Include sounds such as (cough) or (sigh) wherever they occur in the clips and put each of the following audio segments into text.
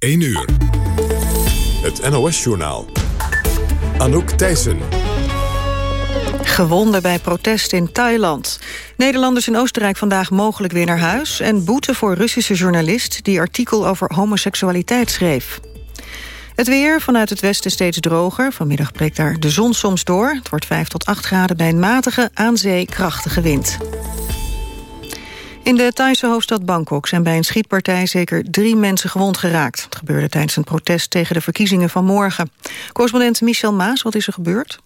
1 uur. Het NOS-journaal. Anouk Thijssen. Gewonden bij protest in Thailand. Nederlanders in Oostenrijk vandaag mogelijk weer naar huis... en boete voor Russische journalist die artikel over homoseksualiteit schreef. Het weer vanuit het westen steeds droger. Vanmiddag breekt daar de zon soms door. Het wordt 5 tot 8 graden bij een matige, aan zee krachtige wind. In de Thaise hoofdstad Bangkok zijn bij een schietpartij zeker drie mensen gewond geraakt. Het gebeurde tijdens een protest tegen de verkiezingen van morgen. Correspondent Michel Maas, wat is er gebeurd?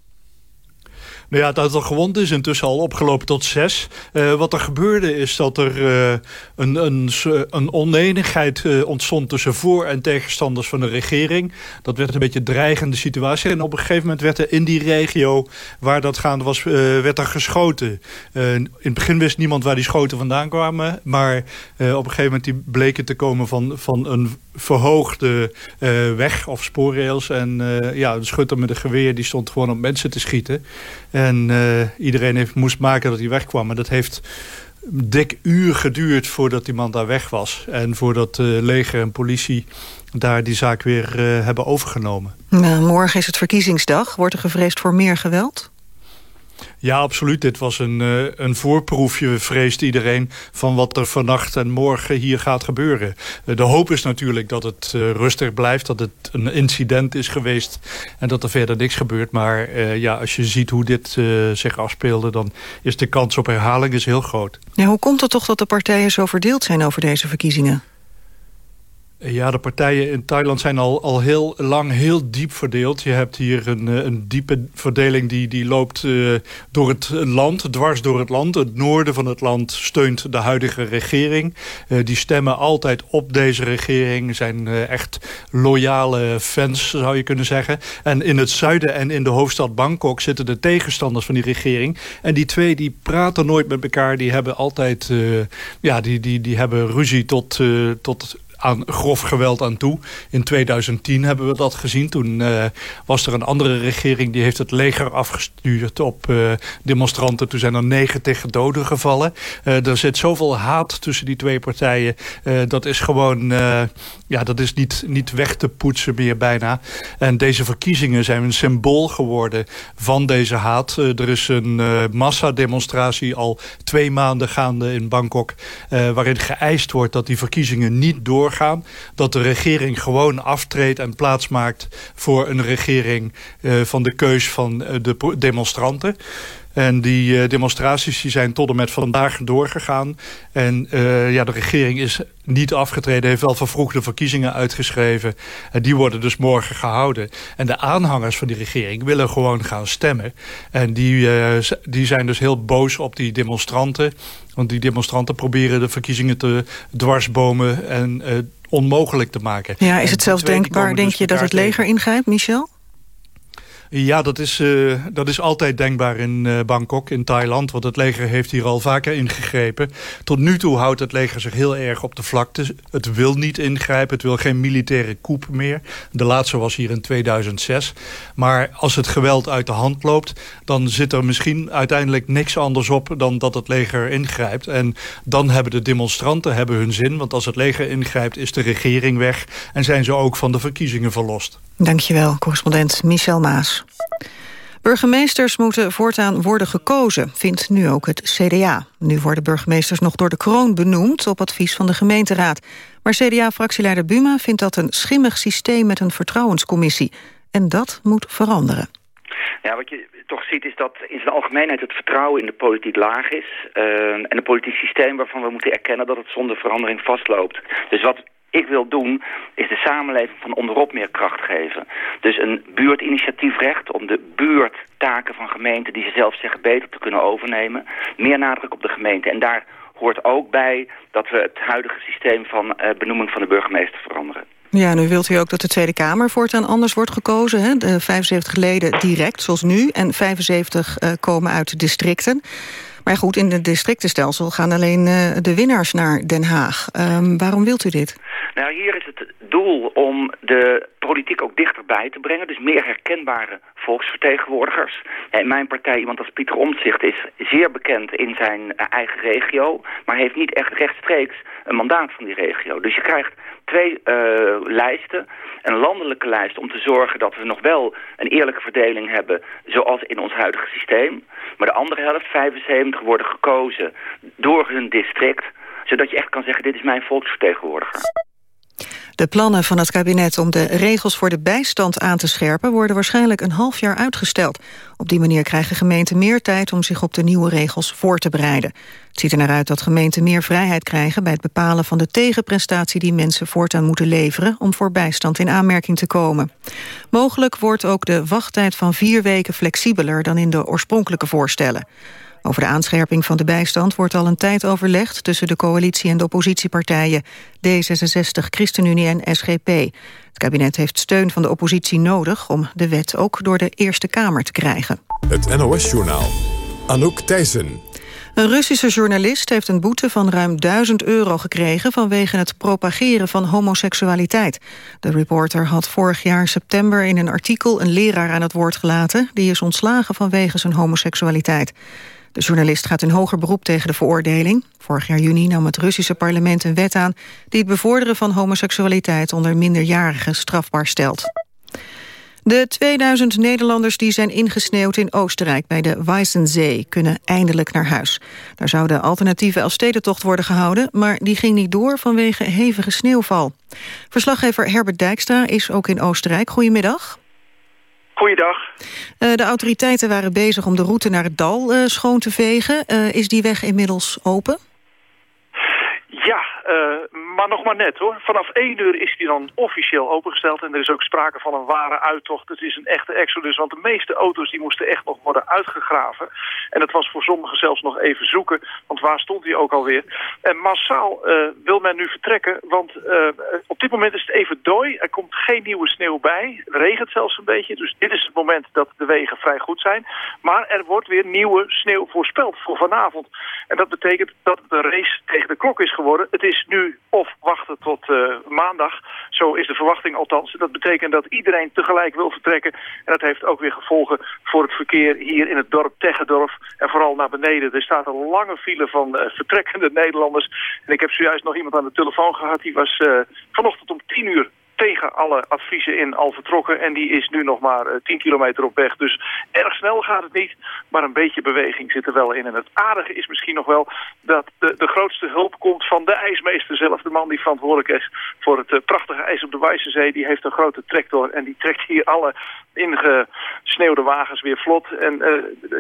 Nou ja, het aantal gewond is intussen al opgelopen tot zes. Uh, wat er gebeurde is dat er uh, een, een, een oneenigheid uh, ontstond... tussen voor- en tegenstanders van de regering. Dat werd een beetje een dreigende situatie. En op een gegeven moment werd er in die regio waar dat gaande was... werd er geschoten. in het begin wist niemand waar die schoten vandaan kwamen. Maar op een gegeven moment die bleken te komen van, van een verhoogde weg of spoorrails. En ja, de schutter met een geweer die stond gewoon op mensen te schieten... En uh, iedereen heeft, moest maken dat hij wegkwam. En dat heeft dik uur geduurd voordat die man daar weg was. En voordat uh, leger en politie daar die zaak weer uh, hebben overgenomen. Nou, morgen is het verkiezingsdag. Wordt er gevreesd voor meer geweld? Ja, absoluut. Dit was een, uh, een voorproefje, vreest iedereen... van wat er vannacht en morgen hier gaat gebeuren. Uh, de hoop is natuurlijk dat het uh, rustig blijft... dat het een incident is geweest en dat er verder niks gebeurt. Maar ja, als je ziet hoe dit zich afspeelde... dan is de kans op herhaling is heel groot. Ja, hoe komt het toch dat de partijen zo verdeeld zijn over deze verkiezingen? Ja, de partijen in Thailand zijn al, al heel lang heel diep verdeeld. Je hebt hier een, eh, een diepe verdeling die, die loopt uh, door het land, dwars door het land. Het noorden van het land steunt de huidige regering. Uh, die stemmen altijd op deze regering, zijn echt loyale fans, zou je kunnen zeggen. En in het zuiden en in de hoofdstad Bangkok zitten de tegenstanders van die regering. En die twee die praten nooit met elkaar, die hebben altijd ja, die, die, die hebben ruzie tot, tot aan grof geweld aan toe. In 2010 hebben we dat gezien. Toen uh, was er een andere regering die heeft het leger afgestuurd op uh, demonstranten. Toen zijn er 90 doden gevallen. Uh, er zit zoveel haat tussen die twee partijen. dat is gewoon ja, dat is niet, niet weg te poetsen meer bijna. En deze verkiezingen zijn een symbool geworden van deze haat. er is een massademonstratie al twee maanden gaande in Bangkok... waarin geëist wordt dat die verkiezingen niet doorgaan Dat de regering gewoon aftreedt en plaatsmaakt voor een regering uh, van de keus van uh, de demonstranten. En die uh, demonstraties die zijn tot en met vandaag doorgegaan. En uh, ja, de regering is niet afgetreden, heeft wel vervroegde verkiezingen uitgeschreven. En die worden dus morgen gehouden. En de aanhangers van die regering willen gewoon gaan stemmen. En die, uh, die zijn dus heel boos op die demonstranten. Want die demonstranten proberen de verkiezingen te dwarsbomen en onmogelijk te maken. Ja, is het zelfs denkbaar, denk dus je, dat het leger ingrijpt, Michel? Ja, dat is, uh, dat is altijd denkbaar in uh, Bangkok, in Thailand. Want het leger heeft hier al vaker ingegrepen. Tot nu toe houdt het leger zich heel erg op de vlakte. Het wil niet ingrijpen, het wil geen militaire coup meer. De laatste was hier in 2006. Maar als het geweld uit de hand loopt... dan zit er misschien uiteindelijk niks anders op dan dat het leger ingrijpt. En dan hebben de demonstranten hebben hun zin. Want als het leger ingrijpt is de regering weg... en zijn ze ook van de verkiezingen verlost. Dankjewel, correspondent Michel Maas. Burgemeesters moeten voortaan worden gekozen, vindt nu ook het CDA. Nu worden burgemeesters nog door de kroon benoemd op advies van de gemeenteraad. Maar CDA-fractieleider Buma vindt dat een schimmig systeem met een vertrouwenscommissie. En dat moet veranderen. Ja, wat je toch ziet is dat in zijn algemeenheid het vertrouwen in de politiek laag is. Uh, en een politiek systeem waarvan we moeten erkennen dat het zonder verandering vastloopt. Dus wat ik wil doen, is de samenleving van onderop meer kracht geven. Dus een buurtinitiatiefrecht om de buurttaken van gemeenten... die ze zelf zeggen beter te kunnen overnemen. Meer nadruk op de gemeente. En daar hoort ook bij dat we het huidige systeem van uh, benoeming van de burgemeester veranderen. Ja, nu wilt u ook dat de Tweede Kamer voortaan anders wordt gekozen. Hè? De 75 leden direct, zoals nu, en 75 uh, komen uit de districten. Maar goed, in het districtenstelsel gaan alleen uh, de winnaars naar Den Haag. Um, waarom wilt u dit? Nou, hier doel om de politiek ook dichterbij te brengen. Dus meer herkenbare volksvertegenwoordigers. In mijn partij, iemand als Pieter Omtzigt, is zeer bekend in zijn eh, eigen regio... maar heeft niet echt rechtstreeks een mandaat van die regio. Dus je krijgt twee uh, lijsten. Een landelijke lijst om te zorgen dat we nog wel een eerlijke verdeling hebben... zoals in ons huidige systeem. Maar de andere helft, 75, worden gekozen door hun district... zodat je echt kan zeggen, dit is mijn volksvertegenwoordiger. De plannen van het kabinet om de regels voor de bijstand aan te scherpen... worden waarschijnlijk een half jaar uitgesteld. Op die manier krijgen gemeenten meer tijd om zich op de nieuwe regels voor te bereiden. Het ziet er naar uit dat gemeenten meer vrijheid krijgen... bij het bepalen van de tegenprestatie die mensen voortaan moeten leveren... om voor bijstand in aanmerking te komen. Mogelijk wordt ook de wachttijd van vier weken flexibeler... dan in de oorspronkelijke voorstellen. Over de aanscherping van de bijstand wordt al een tijd overlegd... tussen de coalitie en de oppositiepartijen D66, ChristenUnie en SGP. Het kabinet heeft steun van de oppositie nodig... om de wet ook door de Eerste Kamer te krijgen. Het NOS-journaal. Anouk Thijssen. Een Russische journalist heeft een boete van ruim 1000 euro gekregen... vanwege het propageren van homoseksualiteit. De reporter had vorig jaar september in een artikel... een leraar aan het woord gelaten... die is ontslagen vanwege zijn homoseksualiteit. De journalist gaat in hoger beroep tegen de veroordeling. Vorig jaar juni nam het Russische parlement een wet aan... die het bevorderen van homoseksualiteit onder minderjarigen strafbaar stelt. De 2000 Nederlanders die zijn ingesneeuwd in Oostenrijk bij de Weissensee kunnen eindelijk naar huis. Daar zou de alternatieve Elfstedentocht worden gehouden, maar die ging niet door vanwege hevige sneeuwval. Verslaggever Herbert Dijkstra is ook in Oostenrijk. Goedemiddag. Goeiedag. Uh, de autoriteiten waren bezig om de route naar het dal uh, schoon te vegen. Uh, is die weg inmiddels open? Uh, maar nog maar net hoor. Vanaf 1 uur is die dan officieel opengesteld en er is ook sprake van een ware uittocht. Het is een echte exodus, want de meeste auto's die moesten echt nog worden uitgegraven. En het was voor sommigen zelfs nog even zoeken, want waar stond hij ook alweer? En massaal uh, wil men nu vertrekken, want uh, op dit moment is het even dooi. Er komt geen nieuwe sneeuw bij, het regent zelfs een beetje. Dus dit is het moment dat de wegen vrij goed zijn. Maar er wordt weer nieuwe sneeuw voorspeld voor vanavond. En dat betekent dat de race tegen de klok is geworden. Het is nu of wachten tot uh, maandag. Zo is de verwachting althans. Dat betekent dat iedereen tegelijk wil vertrekken. En dat heeft ook weer gevolgen voor het verkeer hier in het dorp Teggendorf. En vooral naar beneden. Er staat een lange file van uh, vertrekkende Nederlanders. En ik heb zojuist nog iemand aan de telefoon gehad. Die was uh, vanochtend om adviezen in al vertrokken. En die is nu nog maar uh, 10 kilometer op weg. Dus erg snel gaat het niet, maar een beetje beweging zit er wel in. En het aardige is misschien nog wel dat de, de grootste hulp komt van de ijsmeester zelf. De man die verantwoordelijk is voor het uh, prachtige ijs op de Wijzenzee. Die heeft een grote tractor en die trekt hier alle ingesneeuwde wagens weer vlot. En uh,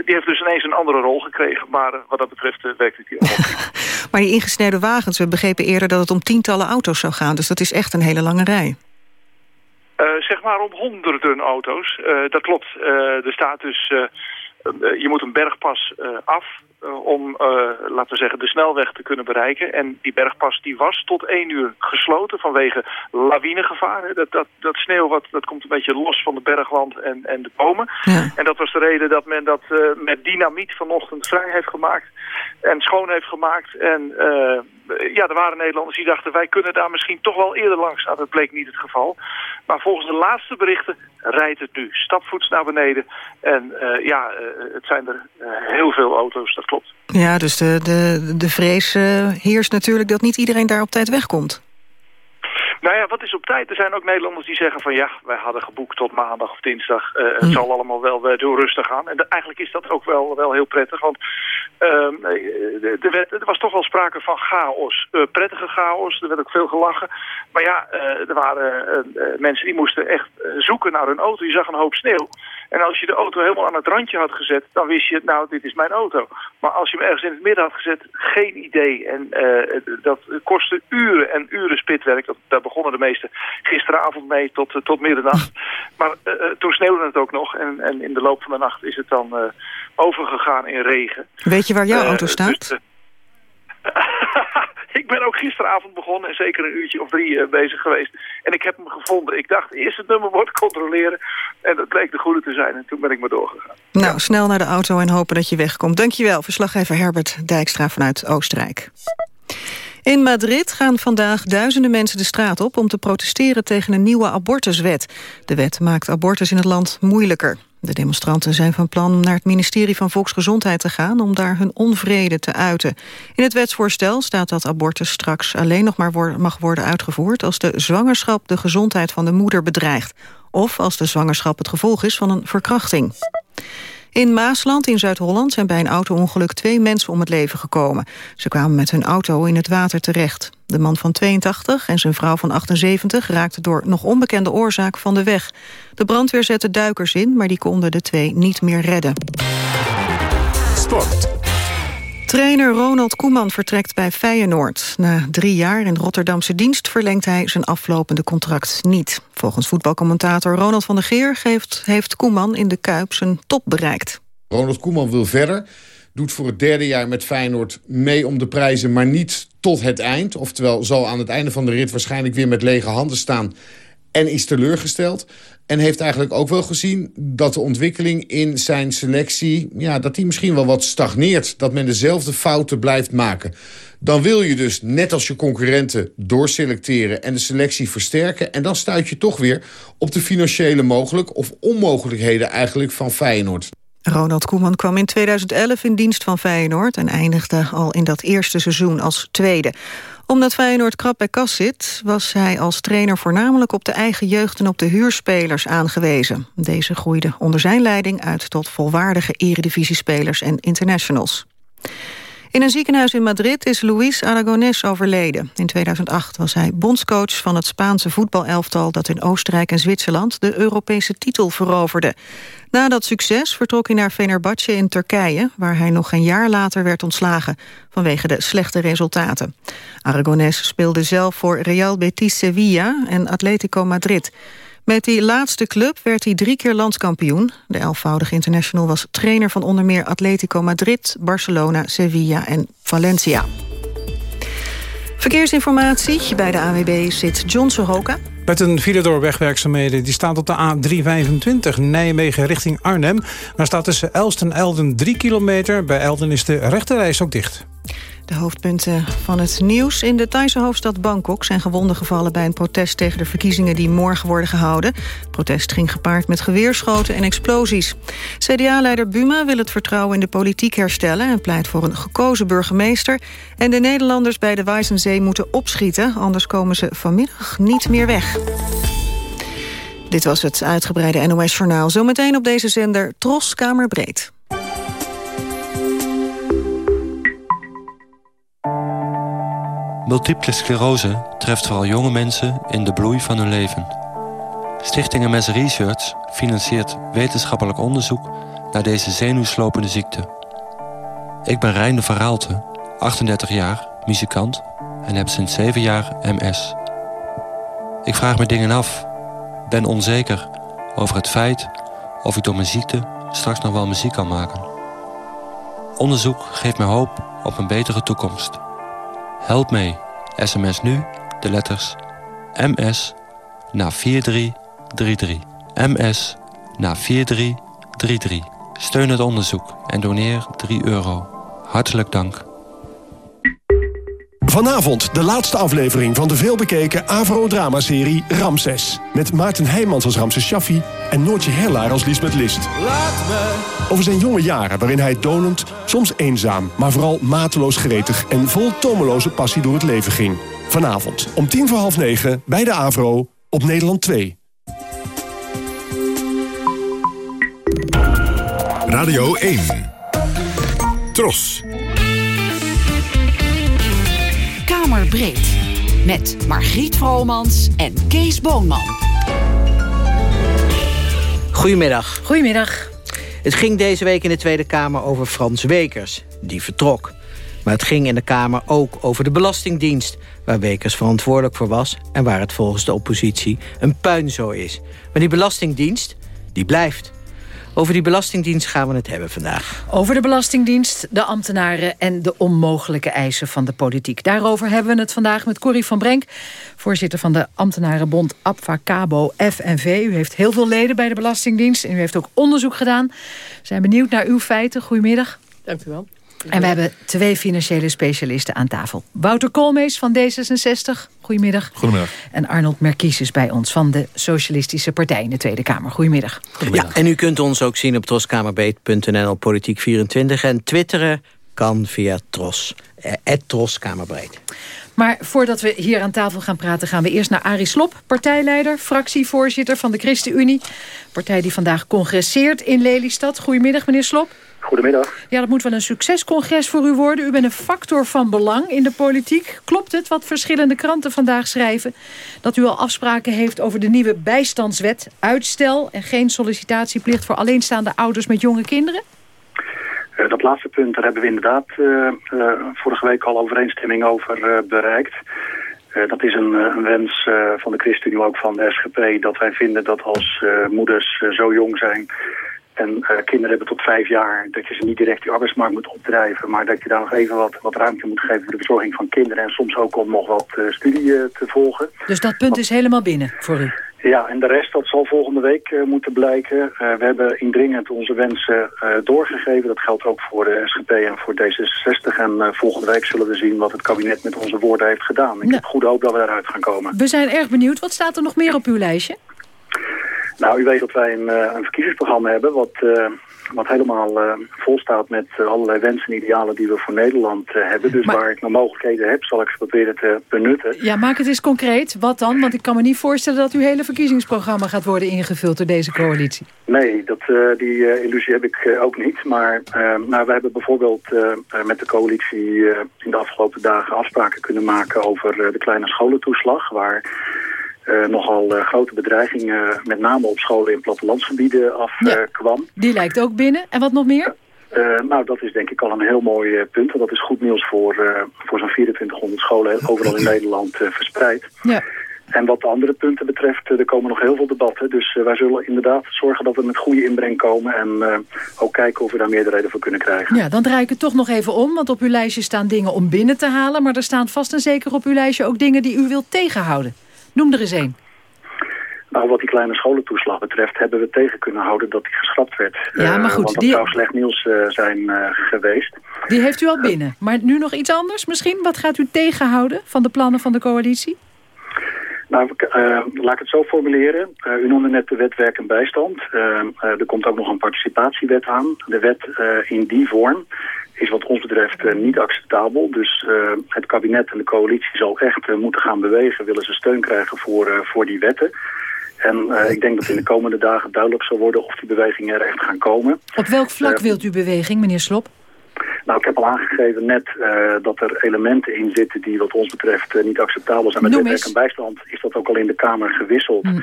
die heeft dus ineens een andere rol gekregen. Maar wat dat betreft werkt het hier allemaal (laughs) Maar die ingesneden wagens, we begrepen eerder dat het om tientallen auto's zou gaan. Dus dat is echt een hele lange rij. Uh, zeg maar om honderden auto's. Uh, dat klopt. Uh, er staat dus... je moet een bergpas af om, laten we zeggen, de snelweg te kunnen bereiken. En die bergpas die was tot één uur gesloten vanwege lawinegevaar. Dat, dat, dat sneeuw wat, dat komt een beetje los van de bergwand en, en de bomen. Ja. En dat was de reden dat men dat met dynamiet vanochtend vrij heeft gemaakt. En schoon heeft gemaakt. En ja, er waren Nederlanders die dachten... wij kunnen daar misschien toch wel eerder langs. Nou, dat bleek niet het geval. Maar volgens de laatste berichten rijdt het nu stapvoets naar beneden. En ja, het zijn er heel veel auto's, dat klopt. Ja, dus de, de, de vrees heerst natuurlijk dat niet iedereen daar op tijd wegkomt. Nou ja, wat is op tijd? Er zijn ook Nederlanders die zeggen van ja, wij hadden geboekt tot maandag of dinsdag. Uh, het mm. zal allemaal wel uh, door rustig gaan. En de, eigenlijk is dat ook wel, wel heel prettig. Want uh, er, werd, er was toch wel sprake van chaos. Uh, prettige chaos, er werd ook veel gelachen. Maar ja, er waren mensen die moesten echt zoeken naar hun auto. Je zag een hoop sneeuw. En als je de auto helemaal aan het randje had gezet, dan wist je, nou, dit is mijn auto. Maar als je hem ergens in het midden had gezet, geen idee. En dat kostte uren en uren spitwerk. Dat, daar begonnen de meesten gisteravond mee tot, tot middernacht. (laughs) Maar uh, toen sneeuwde het ook nog. En, en in de loop van de nacht is het dan overgegaan in regen. Weet je waar jouw auto staat? Dus, (laughs) ik ben ook gisteravond begonnen en zeker een uurtje of drie uh, bezig geweest. En ik heb hem gevonden. Ik dacht eerst het nummerbord controleren. En dat bleek de goede te zijn. En toen ben ik maar doorgegaan. Nou, ja. snel naar de auto en hopen dat je wegkomt. Dankjewel, verslaggever Herbert Dijkstra vanuit Oostenrijk. In Madrid gaan vandaag duizenden mensen de straat op... om te protesteren tegen een nieuwe abortuswet. De wet maakt abortus in het land moeilijker. De demonstranten zijn van plan naar het ministerie van Volksgezondheid te gaan... om daar hun onvrede te uiten. In het wetsvoorstel staat dat abortus straks alleen nog maar mag worden uitgevoerd... als de zwangerschap de gezondheid van de moeder bedreigt... of als de zwangerschap het gevolg is van een verkrachting. In Maasland in Zuid-Holland zijn bij een auto-ongeluk twee mensen om het leven gekomen. Ze kwamen met hun auto in het water terecht. De man van 82 en zijn vrouw van 78 raakten door nog onbekende oorzaak van de weg. De brandweer zette duikers in, maar die konden de twee niet meer redden. Sport. Trainer Ronald Koeman vertrekt bij Feyenoord. Na drie jaar in Rotterdamse dienst verlengt hij zijn aflopende contract niet. Volgens voetbalcommentator Ronald van der Geer heeft, Koeman in de Kuip zijn top bereikt. Ronald Koeman wil verder, doet voor het derde jaar met Feyenoord mee om de prijzen... maar niet tot het eind. Oftewel zal aan het einde van de rit waarschijnlijk weer met lege handen staan... en is teleurgesteld. En heeft eigenlijk ook wel gezien dat de ontwikkeling in zijn selectie... Ja, dat die misschien wel wat stagneert. Dat men dezelfde fouten blijft maken. Dan wil je dus, net als je concurrenten, doorselecteren... en de selectie versterken. En dan stuit je toch weer op de financiële mogelijk... of onmogelijkheden eigenlijk van Feyenoord. Ronald Koeman kwam in 2011 in dienst van Feyenoord... en eindigde al in dat eerste seizoen als tweede omdat Feyenoord krap bij kas zit... was hij als trainer voornamelijk op de eigen jeugd... en op de huurspelers aangewezen. Deze groeiden onder zijn leiding uit tot volwaardige eredivisiespelers en internationals. In een ziekenhuis in Madrid is Luis Aragonés overleden. In 2008 was hij bondscoach van het Spaanse voetbalelftal... dat in Oostenrijk en Zwitserland de Europese titel veroverde. Na dat succes vertrok hij naar Fenerbahce in Turkije... waar hij nog een jaar later werd ontslagen vanwege de slechte resultaten. Aragonés speelde zelf voor Real Betis Sevilla en Atletico Madrid... Met die laatste club werd hij drie keer landskampioen. De elfvoudige international was trainer van onder meer Atletico Madrid, Barcelona, Sevilla en Valencia. Verkeersinformatie. Bij de AWB zit John Sohoka. Met een file door wegwerkzaamheden. Die staat op de A325 Nijmegen richting Arnhem. Daar staat tussen Elst en Elden 3 kilometer. Bij Elden is de rechterreis ook dicht. De hoofdpunten van het nieuws. In de Thaise hoofdstad Bangkok zijn gewonden gevallen... bij een protest tegen de verkiezingen die morgen worden gehouden. Het protest ging gepaard met geweerschoten en explosies. CDA-leider Buma wil het vertrouwen in de politiek herstellen... en pleit voor een gekozen burgemeester. En de Nederlanders bij de Wijzenzee moeten opschieten... anders komen ze vanmiddag niet meer weg. Dit was het uitgebreide NOS-journaal. Zometeen op deze zender Tros Kamerbreed. Multiple sclerose treft vooral jonge mensen in de bloei van hun leven. Stichting MS Research financiert wetenschappelijk onderzoek naar deze zenuwslopende ziekte. Ik ben Reinde van Raalte, 38 jaar, muzikant en heb sinds 7 jaar MS. Ik vraag me dingen af, ben onzeker over het feit of ik door mijn ziekte straks nog wel muziek kan maken. Onderzoek geeft me hoop op een betere toekomst. Help mee. SMS nu de letters MS naar 4333. MS naar 4333. Steun het onderzoek en doneer 3 euro. Hartelijk dank. Vanavond de laatste aflevering van de veelbekeken Avro-dramaserie Ramses. Met Maarten Heijmans als Ramses Shaffi en Noortje Herlaar als Lisbeth List. Laat me. Over zijn jonge jaren waarin hij donend, soms eenzaam... maar vooral mateloos gretig en vol tomeloze passie door het leven ging. Vanavond om tien voor half negen bij de Avro op Nederland 2. Radio 1. Tros. Kamerbreed. Met Margriet Vromans en Kees Boonman. Goedemiddag. Goedemiddag. Het ging deze week in de Tweede Kamer over Frans Wekers. Die vertrok. Maar het ging in de Kamer ook over de Belastingdienst... waar Wekers verantwoordelijk voor was... en waar het volgens de oppositie een puinzooi is. Maar die Belastingdienst, die blijft. Over die Belastingdienst gaan we het hebben vandaag. Over de Belastingdienst, de ambtenaren en de onmogelijke eisen van de politiek. Daarover hebben we het vandaag met Corrie van Brenk... voorzitter van de ambtenarenbond Cabo FNV. U heeft heel veel leden bij de Belastingdienst en u heeft ook onderzoek gedaan. We zijn benieuwd naar uw feiten. Goedemiddag. Dank u wel. En we hebben twee financiële specialisten aan tafel. Wouter Koolmees van D66, goedemiddag. Goedemiddag. En Arnold Merkies is bij ons van de Socialistische Partij in de Tweede Kamer. Goedemiddag. Ja, en u kunt ons ook zien op troskamerbeet.nl Politiek24 en twitteren kan via Tros, eh, Troskamerbreed. Maar voordat we hier aan tafel gaan praten... gaan we eerst naar Arie Slop, partijleider, fractievoorzitter van de ChristenUnie. Partij die vandaag congresseert in Lelystad. Goedemiddag, meneer Slop. Goedemiddag. Ja, dat moet wel een succescongres voor u worden. U bent een factor van belang in de politiek. Klopt het wat verschillende kranten vandaag schrijven? Dat u al afspraken heeft over de nieuwe bijstandswet. Uitstel en geen sollicitatieplicht voor alleenstaande ouders met jonge kinderen? Uh, dat laatste punt, daar hebben we inderdaad uh, uh, vorige week al overeenstemming over bereikt. dat is een, een wens van de ChristenUnie, ook van de SGP, dat wij vinden dat als moeders zo jong zijn en kinderen hebben tot vijf jaar, dat je ze niet direct die arbeidsmarkt moet opdrijven, maar dat je daar nog even wat, wat ruimte moet geven voor de verzorging van kinderen en soms ook om nog wat studie te volgen. Dus dat punt is helemaal binnen voor u? Ja, en de rest, dat zal volgende week moeten blijken. We hebben indringend onze wensen doorgegeven. Dat geldt ook voor de SGP en voor D66. En volgende week zullen we zien wat het kabinet met onze woorden heeft gedaan. Ik heb goede hoop dat we daaruit gaan komen. We zijn erg benieuwd. Wat staat er nog meer op uw lijstje? Nou, u weet dat wij een, een verkiezingsprogramma hebben... wat wat helemaal uh, vol staat met allerlei wensen en idealen die we voor Nederland uh, hebben. Dus maar... waar ik nog mogelijkheden heb, zal ik ze proberen te benutten. Ja, maak het eens concreet. Wat dan? Want ik kan me niet voorstellen dat uw hele verkiezingsprogramma gaat worden ingevuld door deze coalitie. Nee, dat, die illusie heb ik ook niet. Maar nou, we hebben bijvoorbeeld met de coalitie in de afgelopen dagen afspraken kunnen maken over de kleine scholentoeslag. Waar uh, nogal uh, grote bedreigingen, met name op scholen in plattelandsgebieden, afkwam. Ja, die lijkt ook binnen. En wat nog meer? Nou, dat is denk ik al een heel mooi punt. Want dat is goed nieuws voor, voor zo'n 2400 scholen overal in Nederland verspreid. Ja. En wat de andere punten betreft, er komen nog heel veel debatten. Dus wij zullen inderdaad zorgen dat we met goede inbreng komen. En ook kijken of we daar meerderheden voor kunnen krijgen. Ja, dan draai ik het toch nog even om. Want op uw lijstje staan dingen om binnen te halen. Maar er staan vast en zeker op uw lijstje ook dingen die u wilt tegenhouden. Noem er eens één. Nou, wat die kleine scholentoeslag betreft hebben we tegen kunnen houden dat die geschrapt werd. Ja, maar goed. Uh, want dat die... zou slecht nieuws uh, zijn uh, geweest. Die heeft u al binnen. Maar nu nog iets anders misschien? Wat gaat u tegenhouden van de plannen van de coalitie? Nou, laat ik het zo formuleren. u noemde net de wet werk en bijstand. er komt ook nog een participatiewet aan. De wet in die vorm is wat ons betreft niet acceptabel. Dus uh, het kabinet en de coalitie zal echt uh, moeten gaan bewegen. Willen ze steun krijgen voor, voor die wetten. En ik denk dat in de komende dagen duidelijk zal worden of die bewegingen er echt gaan komen. Op welk vlak wilt u beweging, meneer Slop? Nou, ik heb al aangegeven net dat er elementen in zitten die wat ons betreft niet acceptabel zijn. Met wetwerk en bijstand is dat ook al in de Kamer gewisseld. Hm.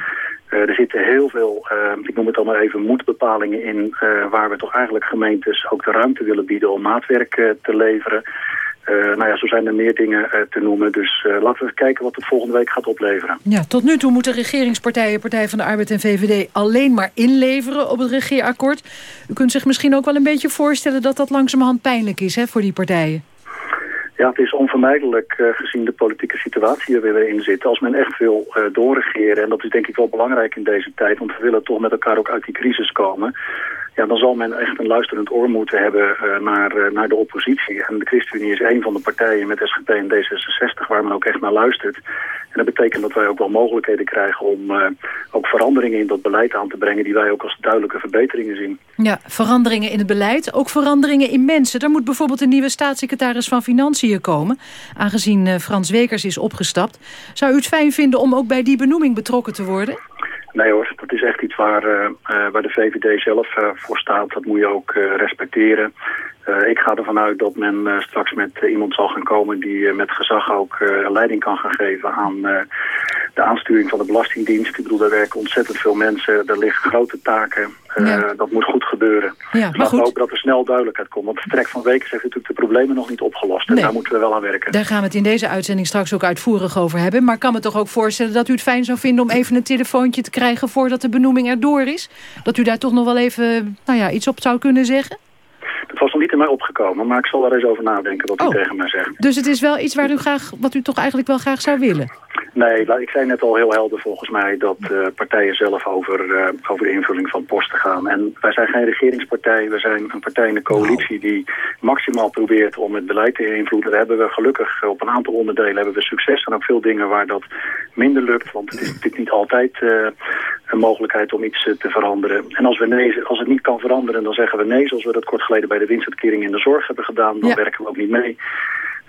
Uh, er zitten heel veel, ik noem het allemaal even, moedbepalingen in... Waar we toch eigenlijk gemeentes ook de ruimte willen bieden om maatwerk te leveren. Nou ja, zo zijn er meer dingen te noemen. Dus laten we eens kijken wat het volgende week gaat opleveren. Ja, tot nu toe moeten regeringspartijen, Partij van de Arbeid en VVD... alleen maar inleveren op het regeerakkoord. U kunt zich misschien ook wel een beetje voorstellen... dat dat langzamerhand pijnlijk is hè, voor die partijen. Ja, het is onvermijdelijk gezien de politieke situatie waar we in zitten. Als men echt wil doorregeren, en dat is denk ik wel belangrijk in deze tijd... want we willen toch met elkaar ook uit die crisis komen... Ja, dan zal men echt een luisterend oor moeten hebben uh, naar, naar de oppositie. En de ChristenUnie is een van de partijen met SGP en D66 waar men ook echt naar luistert. En dat betekent dat wij ook wel mogelijkheden krijgen om ook veranderingen in dat beleid aan te brengen... die wij ook als duidelijke verbeteringen zien. Ja, veranderingen in het beleid, ook veranderingen in mensen. Er moet bijvoorbeeld een nieuwe staatssecretaris van Financiën komen. Aangezien Frans Wekers is opgestapt. Zou u het fijn vinden om ook bij die benoeming betrokken te worden? Nee hoor, dat is echt iets waar, uh, uh, waar de VVD zelf voor staat. Dat moet je ook respecteren. ik ga ervan uit dat men straks met iemand zal gaan komen die met gezag ook leiding kan gaan geven aan de aansturing van de Belastingdienst. Ik bedoel, daar werken ontzettend veel mensen. Er liggen grote taken. Ja. Dat moet goed gebeuren. Ja, maar Laten goed. we hopen dat er snel duidelijkheid komt. Want Vertrek van Wekers heeft natuurlijk de problemen nog niet opgelost. En Nee. daar moeten we wel aan werken. Daar gaan we het in deze uitzending straks ook uitvoerig over hebben. Maar ik kan me toch ook voorstellen dat u het fijn zou vinden... om even een telefoontje te krijgen voordat de benoeming erdoor is? Dat u daar toch nog wel even nou ja, iets op zou kunnen zeggen? Het was nog niet in mij opgekomen, maar ik zal daar eens over nadenken wat u Oh. tegen mij zegt. Dus het is wel iets waar u graag, wat u toch eigenlijk wel graag zou willen? Nee, ik zei net al heel helder volgens mij dat eh, partijen zelf over, eh, over de invulling van posten gaan. En wij zijn geen regeringspartij, we zijn een partij in de coalitie die maximaal probeert om het beleid te beïnvloeden. Daar hebben we gelukkig op een aantal onderdelen hebben we succes. En ook veel dingen waar dat minder lukt, want het is natuurlijk niet altijd eh, een mogelijkheid om iets eh, te veranderen. En als, we nee, als het niet kan veranderen, dan zeggen we nee, zoals we dat kort geleden bij de winstuitkering in de zorg hebben gedaan. Dan Ja. werken we ook niet mee.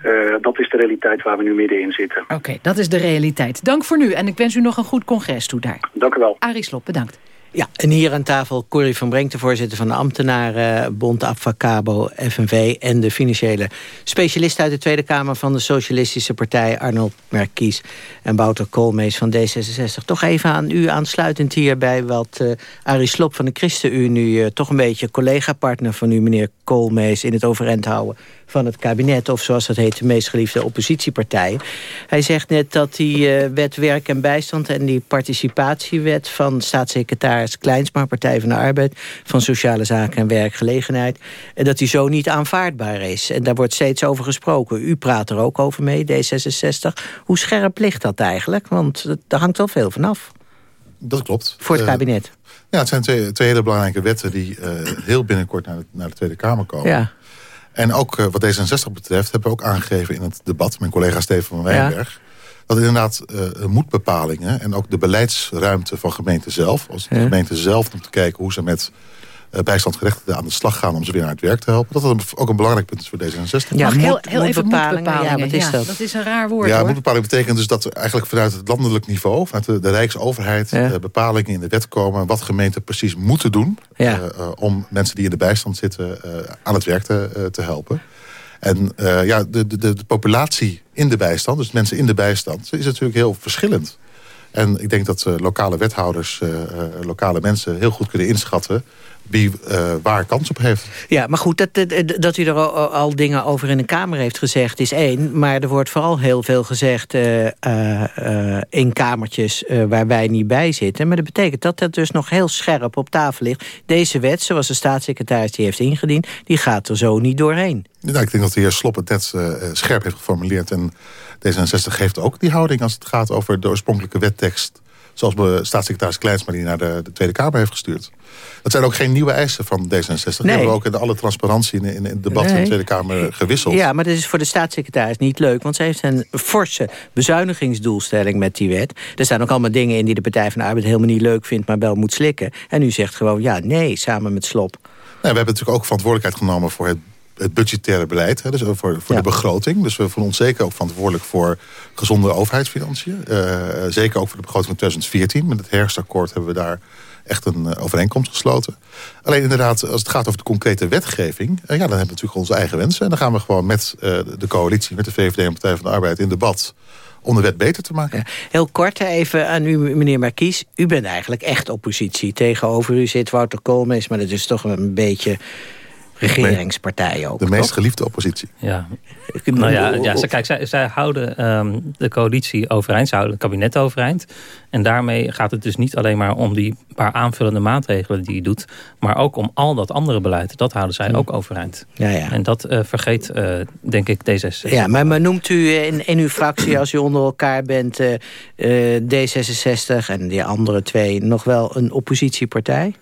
Eh, dat is de realiteit waar we nu middenin zitten. Oké, dat is de realiteit. Dank voor nu en ik wens u nog een goed congres toe daar. Dank u wel. Arie Slob, bedankt. Ja, en hier aan tafel Corrie van Brenk, de voorzitter van de ambtenarenbond Abfacabo, FNV... en de financiële specialist uit de Tweede Kamer van de Socialistische Partij... Arnold Merkies en Wouter Koolmees van D66. Toch even aan u aansluitend hierbij wat eh Arie Slob van de ChristenUnie... eh, toch een beetje collega-partner van u, meneer Koolmees... in het overeind houden van het kabinet... of zoals dat heet, de meest geliefde oppositiepartijen. Hij zegt net dat die eh, wet werk en bijstand... en die participatiewet van staatssecretaris Kleinsma... Partij van de Arbeid, van Sociale Zaken en Werkgelegenheid... eh, dat die zo niet aanvaardbaar is. En daar wordt steeds over gesproken. U praat er ook over mee, D66. Hoe scherp ligt dat eigenlijk? Want daar hangt wel veel vanaf. Dat klopt. Voor het Eh, kabinet. Ja, het zijn twee, twee hele belangrijke wetten die eh, heel binnenkort naar de, naar de Tweede Kamer komen. Ja. En ook wat D66 betreft hebben we ook aangegeven in het debat... mijn collega Steven van Wijnberg... dat inderdaad eh moedbepalingen en ook de beleidsruimte van gemeenten zelf... als de Ja. gemeente zelf om te kijken hoe ze met eh, bijstandgerechtigden aan de slag gaan... om ze weer naar het werk te helpen, dat dat een- ook een belangrijk punt is voor D66. Mag ik heel, heel even moedbepalingen, ja, wat is dat? dat is een raar woord ja, hoor. moedbepaling betekent dus dat er eigenlijk vanuit het landelijk niveau... vanuit de, de Rijksoverheid Ja. eh, bepalingen in de wet komen... wat gemeenten precies moeten doen... Ja. eh, eh, om mensen die in de bijstand zitten eh, aan het werk te, eh, te helpen. En eh, ja, de, de, de populatie in de bijstand, dus mensen in de bijstand... is natuurlijk heel verschillend. En ik denk dat eh, lokale wethouders, eh, eh, lokale mensen... heel goed kunnen inschatten wie waar kans op heeft. Ja, maar goed, dat, dat, dat u er al, al dingen over in de Kamer heeft gezegd is één. Maar er wordt vooral heel veel gezegd in kamertjes waar wij niet bij zitten. Maar dat betekent dat dat dus nog heel scherp op tafel ligt. Deze wet, zoals de staatssecretaris die heeft ingediend... die gaat er zo niet doorheen. Nou, ik denk dat de heer Slop het net scherp heeft geformuleerd. En D66 heeft ook die houding als het gaat over de oorspronkelijke wettekst. Zoals de staatssecretaris Kleinsma die naar de, de Tweede Kamer heeft gestuurd. Dat zijn ook geen nieuwe eisen van D66. Die Nee. hebben we ook in alle transparantie in, in het debat in de Tweede Kamer gewisseld. Ja, maar dat is voor de staatssecretaris niet leuk. Want ze heeft een forse bezuinigingsdoelstelling met die wet. Er staan ook allemaal dingen in die de Partij van de Arbeid helemaal niet leuk vindt... maar wel moet slikken. En u zegt gewoon ja, nee, samen met Slop. Nou, we hebben natuurlijk ook verantwoordelijkheid genomen voor het, het budgettaire beleid. Hè, dus voor, voor de begroting. Dus we voelen ons zeker ook verantwoordelijk voor gezonde overheidsfinanciën. Eh, zeker ook voor de begroting van 2014. Met het herfstakkoord hebben we daar echt een eh, overeenkomst gesloten. Alleen inderdaad, als het gaat over de concrete wetgeving... eh, ja, dan hebben we natuurlijk onze eigen wensen. En dan gaan we gewoon met de coalitie, met de VVD en Partij van de Arbeid... in debat om de wet beter te maken. Heel kort even aan u, meneer Markies. U bent eigenlijk echt oppositie. Tegenover u zit Wouter Koolmees, maar dat is toch een beetje regeringspartij ook. De meest toch? geliefde oppositie. Ja. Nou ja, ja ze, kijk, zij, zij houden ehm, de coalitie overeind, ze houden het kabinet overeind. En daarmee gaat het dus niet alleen maar om die paar aanvullende maatregelen die je doet, maar ook om al dat andere beleid. Dat houden zij ook overeind. Ja, ja. En dat eh, vergeet, eh, denk ik, D66. Ja, maar, maar noemt u in, in uw fractie, als u onder elkaar bent... eh, D66 en die andere twee nog wel een oppositiepartij?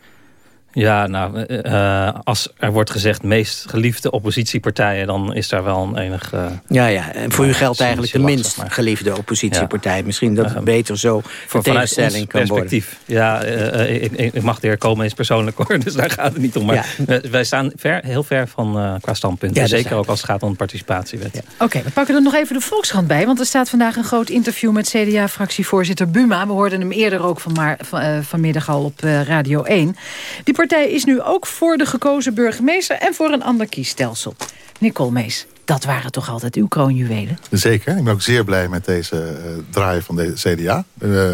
Ja, nou, eh, eh, als er wordt gezegd meest geliefde oppositiepartijen... dan is daar wel een enig... eh, Ja, ja. En voor u geldt eigenlijk de minst maar. geliefde oppositiepartij. Misschien dat het beter zo voor tegenstelling kan worden. perspectief. Ja, ik, ik ik mag de heer Koolmees persoonlijk hoor, (laughs) dus daar gaat het niet om. Maar Ja. wij- wij staan ver, heel ver van qua. Ja, dat Zeker ook als het gaat om de participatiewet. Oké, we pakken er nog even de Volkskrant bij. Want er staat vandaag een groot interview met CDA-fractievoorzitter Buma. We hoorden hem eerder ook van maar, van, vanmiddag al op Radio 1. Die partij is nu ook voor de gekozen burgemeester... en voor een ander kiesstelsel. Meneer Koolmees, dat waren toch altijd uw kroonjuwelen? Zeker. Ik ben ook zeer blij met deze eh, draai van de CDA. Eh,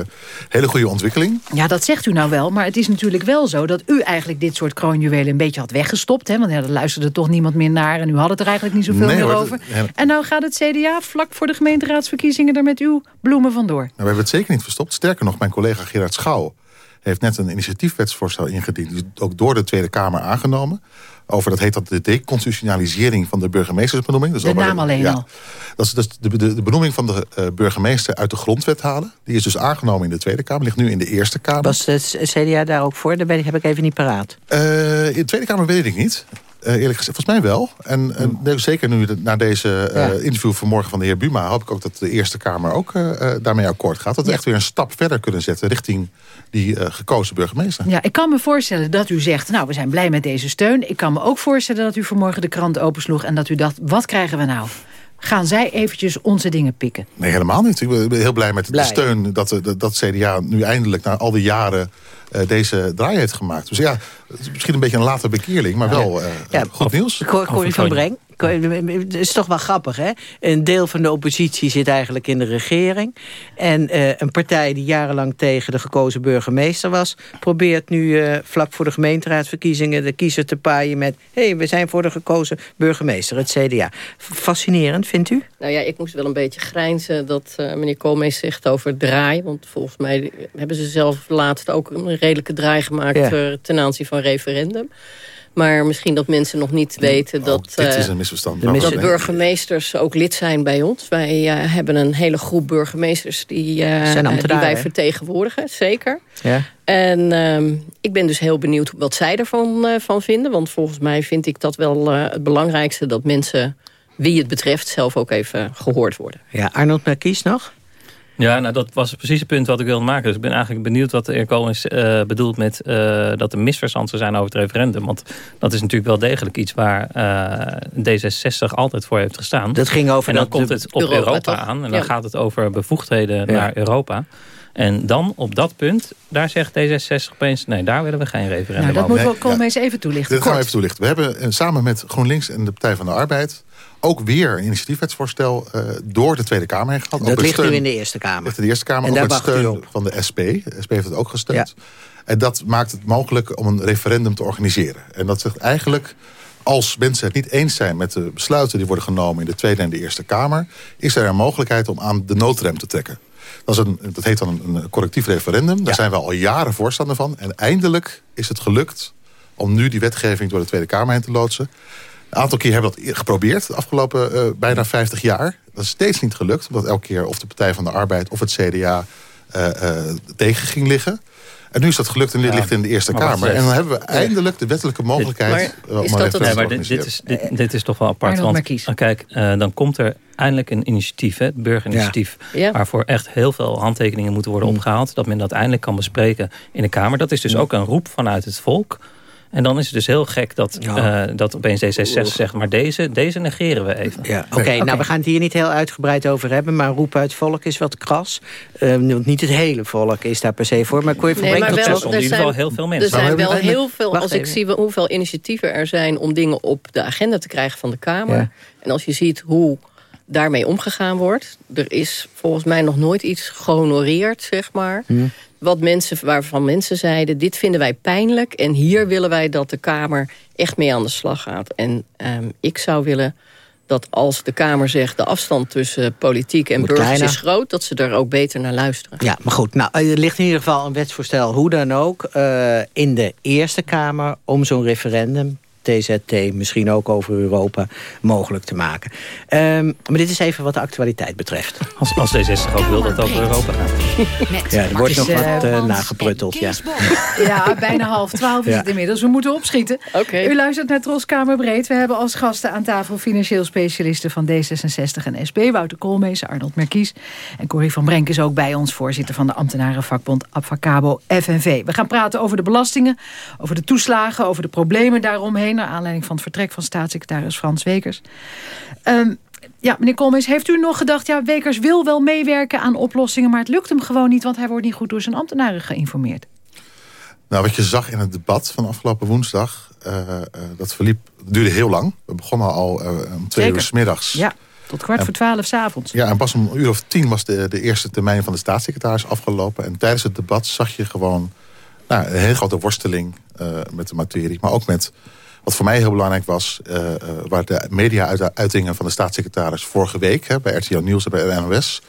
hele goede ontwikkeling. Ja, dat zegt u nou wel. Maar het is natuurlijk wel zo dat u eigenlijk dit soort kroonjuwelen... een beetje had weggestopt. Hè? Want ja, er luisterde toch niemand meer naar. En u had het er eigenlijk niet zoveel Nee, meer hoor, over. ja. En nou gaat het CDA vlak voor de gemeenteraadsverkiezingen... er met uw bloemen vandoor. Nou, we hebben het zeker niet verstopt. Sterker nog, mijn collega Gerard Schouw heeft net een initiatiefwetsvoorstel ingediend. Die is ook door de Tweede Kamer aangenomen. over, dat heet dat de deconstitutionalisering van de burgemeestersbenoeming. Dus de naam alleen ja, al. Dat is dus de, de, de benoeming van de uh, burgemeester uit de grondwet halen. Die is dus aangenomen in de Tweede Kamer, ligt nu in de Eerste Kamer. Was het CDA daar ook voor? Dat heb ik even niet paraat. Uh, in de Tweede Kamer weet ik niet. Uh, eerlijk gezegd, volgens mij wel. En, en nee, zeker nu na deze uh, interview vanmorgen van de heer Buma... hoop ik ook dat de Eerste Kamer ook uh, daarmee akkoord gaat. Dat we echt weer een stap verder kunnen zetten... richting die gekozen burgemeester. Ja, ik kan me voorstellen dat u zegt... nou, we zijn blij met deze steun. Ik kan me ook voorstellen dat u vanmorgen de krant opensloeg... en dat u dacht, wat krijgen we nou? Gaan zij eventjes onze dingen pikken? Nee, helemaal niet. Ik ben heel blij met blij. de steun dat, dat, dat CDA nu eindelijk... na al die jaren uh, deze draai heeft gemaakt. Dus ja, het is misschien een beetje een late bekeerling... maar wel uh, ja, goed nieuws. Corrie van Breng, het is toch wel grappig, hè? Een deel van de oppositie zit eigenlijk in de regering. En uh, een partij die jarenlang tegen de gekozen burgemeester was... probeert nu uh, vlak voor de gemeenteraadsverkiezingen de kiezer te paaien met... hé, hey, we zijn voor de gekozen burgemeester, het CDA. Fascinerend, vindt u? Nou ja, ik moest wel een beetje grijnzen dat uh, meneer Koolmees zegt over draai. Want volgens mij hebben ze zelf laatst ook een redelijke draai gemaakt... Ja. ten aanzien van referendum. Maar misschien dat mensen nog niet weten dat, oh, dit is een misverstand. Uh, dat burgemeesters ook lid zijn bij ons. Wij uh, hebben een hele groep burgemeesters die, uh, die wij vertegenwoordigen. Zeker. Ja. En uh, ik ben dus heel benieuwd wat zij ervan van vinden. Want volgens mij vind ik dat wel het belangrijkste... dat mensen, wie het betreft, zelf ook even gehoord worden. Ja, Arnold Merkies nog? Ja, nou dat was precies het punt wat ik wilde maken. Dus ik ben eigenlijk benieuwd wat de heer uh, bedoelt met uh, dat er misverstand zou zijn over het referendum. Want dat is natuurlijk wel degelijk iets waar uh, D66 altijd voor heeft gestaan. Dat ging over en dan dat komt het op Europa, Europa aan. En dan Ja. gaat het over bevoegdheden ja. naar Europa. En dan op dat punt, daar zegt D66 opeens... nee, daar willen we geen referendum Nou, dat over. moeten we Koolmees even toelichten. Dit gaan we even toelichten. We hebben eh, samen met GroenLinks en de Partij van de Arbeid... ook weer een initiatiefwetsvoorstel uh, door de Tweede Kamer heen gehad. Dat ligt nu in de Eerste Kamer. Ligt in de Eerste Kamer. En ook daar steun van de SP. De SP heeft het ook gesteund. Ja. En dat maakt het mogelijk om een referendum te organiseren. En dat zegt eigenlijk... Als mensen het niet eens zijn met de besluiten die worden genomen... in de Tweede en de Eerste Kamer... is er een mogelijkheid om aan de noodrem te trekken. Dat, is een, dat heet dan een, een correctief referendum. Daar ja. zijn we al jaren voorstander van. En eindelijk is het gelukt om nu die wetgeving door de Tweede Kamer heen te loodsen. Een aantal keer hebben we dat geprobeerd de afgelopen uh, bijna 50 jaar. Dat is steeds niet gelukt. Omdat elke keer of de Partij van de Arbeid of het CDA uh, uh, tegen ging liggen. En nu is dat gelukt en dit ja, ligt in de Eerste Kamer. En dan hebben we eindelijk de wettelijke mogelijkheid... Dit, maar, om een referendum nee, maar dit, dit, is, dit, dit, is toch wel apart. Want kijk, uh, dan komt er eindelijk een initiatief, hè, het burgerinitiatief... Ja. waarvoor echt heel veel handtekeningen moeten worden opgehaald... dat men dat eindelijk kan bespreken in de Kamer. Dat is dus ook een roep vanuit het volk... En dan is het dus heel gek dat, ja. uh, dat opeens D66 zegt... maar deze, deze negeren we even. Ja, Oké, okay, okay. nou we gaan het hier niet heel uitgebreid over hebben... maar roep uit volk is wat kras. Uh, niet het hele volk is daar per se voor. Maar Corrie van nee, Brink... Maar wel, er in ieder geval heel veel mensen. Er zijn wel heel veel, als ik zie hoeveel initiatieven er zijn... om dingen op de agenda te krijgen van de Kamer. Ja. En als je ziet hoe daarmee omgegaan wordt... er is volgens mij nog nooit iets gehonoreerd, zeg maar... Hmm wat mensen, waarvan mensen zeiden... dit vinden wij pijnlijk en hier willen wij dat de Kamer echt mee aan de slag gaat. En um, ik zou willen dat als de Kamer zegt... de afstand tussen politiek en Moet burgers kleiner. is groot... dat ze er ook beter naar luisteren. Ja, maar goed, nou, er ligt in ieder geval een wetsvoorstel... hoe dan ook, uh, in de Eerste Kamer om zo'n referendum... TZT, misschien ook over Europa, mogelijk te maken. Um, maar dit is even wat de actualiteit betreft. Als, als D66 ook wil dat het over Europa gaat. ja, er wordt nog wat uh, nageprutteld. Ja. ja, bijna half twaalf is ja. het inmiddels. We moeten opschieten. Okay. U luistert naar Troskamer Breed. We hebben als gasten aan tafel financieel specialisten van D66 en SP. Wouter Koolmees, Arnold Merkies. En Corrie van Brenk is ook bij ons, voorzitter van de ambtenarenvakbond Abfacabo FNV. We gaan praten over de belastingen, over de toeslagen, over de problemen daaromheen naar aanleiding van het vertrek van staatssecretaris Frans Wekers. Um, ja, meneer Koolmees, heeft u nog gedacht... ja, Wekers wil wel meewerken aan oplossingen... maar het lukt hem gewoon niet, want hij wordt niet goed door zijn ambtenaren geïnformeerd? Nou, wat je zag in het debat van afgelopen woensdag... Uh, uh, dat verliep, duurde heel lang. We begonnen al uh, om twee Zeker. uur s middags. Ja, tot kwart en, voor twaalf s'avonds. Ja, en pas om een uur of tien was de, de eerste termijn van de staatssecretaris afgelopen. En tijdens het debat zag je gewoon nou, een hele grote worsteling met de materie. Maar ook met wat voor mij heel belangrijk was, uh, uh, waar de media-uitingen van de staatssecretaris vorige week hè, bij RTL Nieuws en bij NOS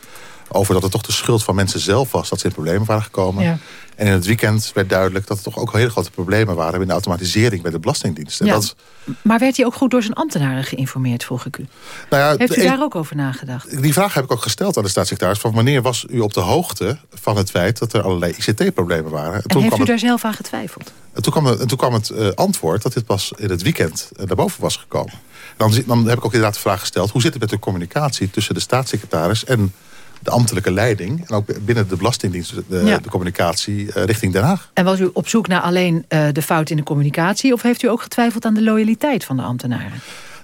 over dat het toch de schuld van mensen zelf was... dat ze in problemen waren gekomen. Ja. En in het weekend werd duidelijk dat er toch ook hele grote problemen waren... in de automatisering bij de Belastingdienst. Ja. Dat, maar werd hij ook goed door zijn ambtenaren geïnformeerd, vroeg ik u? Nou ja, Heeft u daar ook over nagedacht? Die vraag heb ik ook gesteld aan de staatssecretaris. Van wanneer was u op de hoogte van het feit dat er allerlei ICT-problemen waren? En, toen heeft u daar zelf aan getwijfeld? En toen kwam, en toen kwam het uh, antwoord dat dit pas in het weekend uh, naar boven was gekomen. Dan, dan heb ik ook inderdaad de vraag gesteld... hoe zit het met de communicatie tussen de staatssecretaris... en de ambtelijke leiding en ook binnen de Belastingdienst de, de communicatie uh, richting Den Haag. En was u op zoek naar alleen uh, de fout in de communicatie... of heeft u ook getwijfeld aan de loyaliteit van de ambtenaren?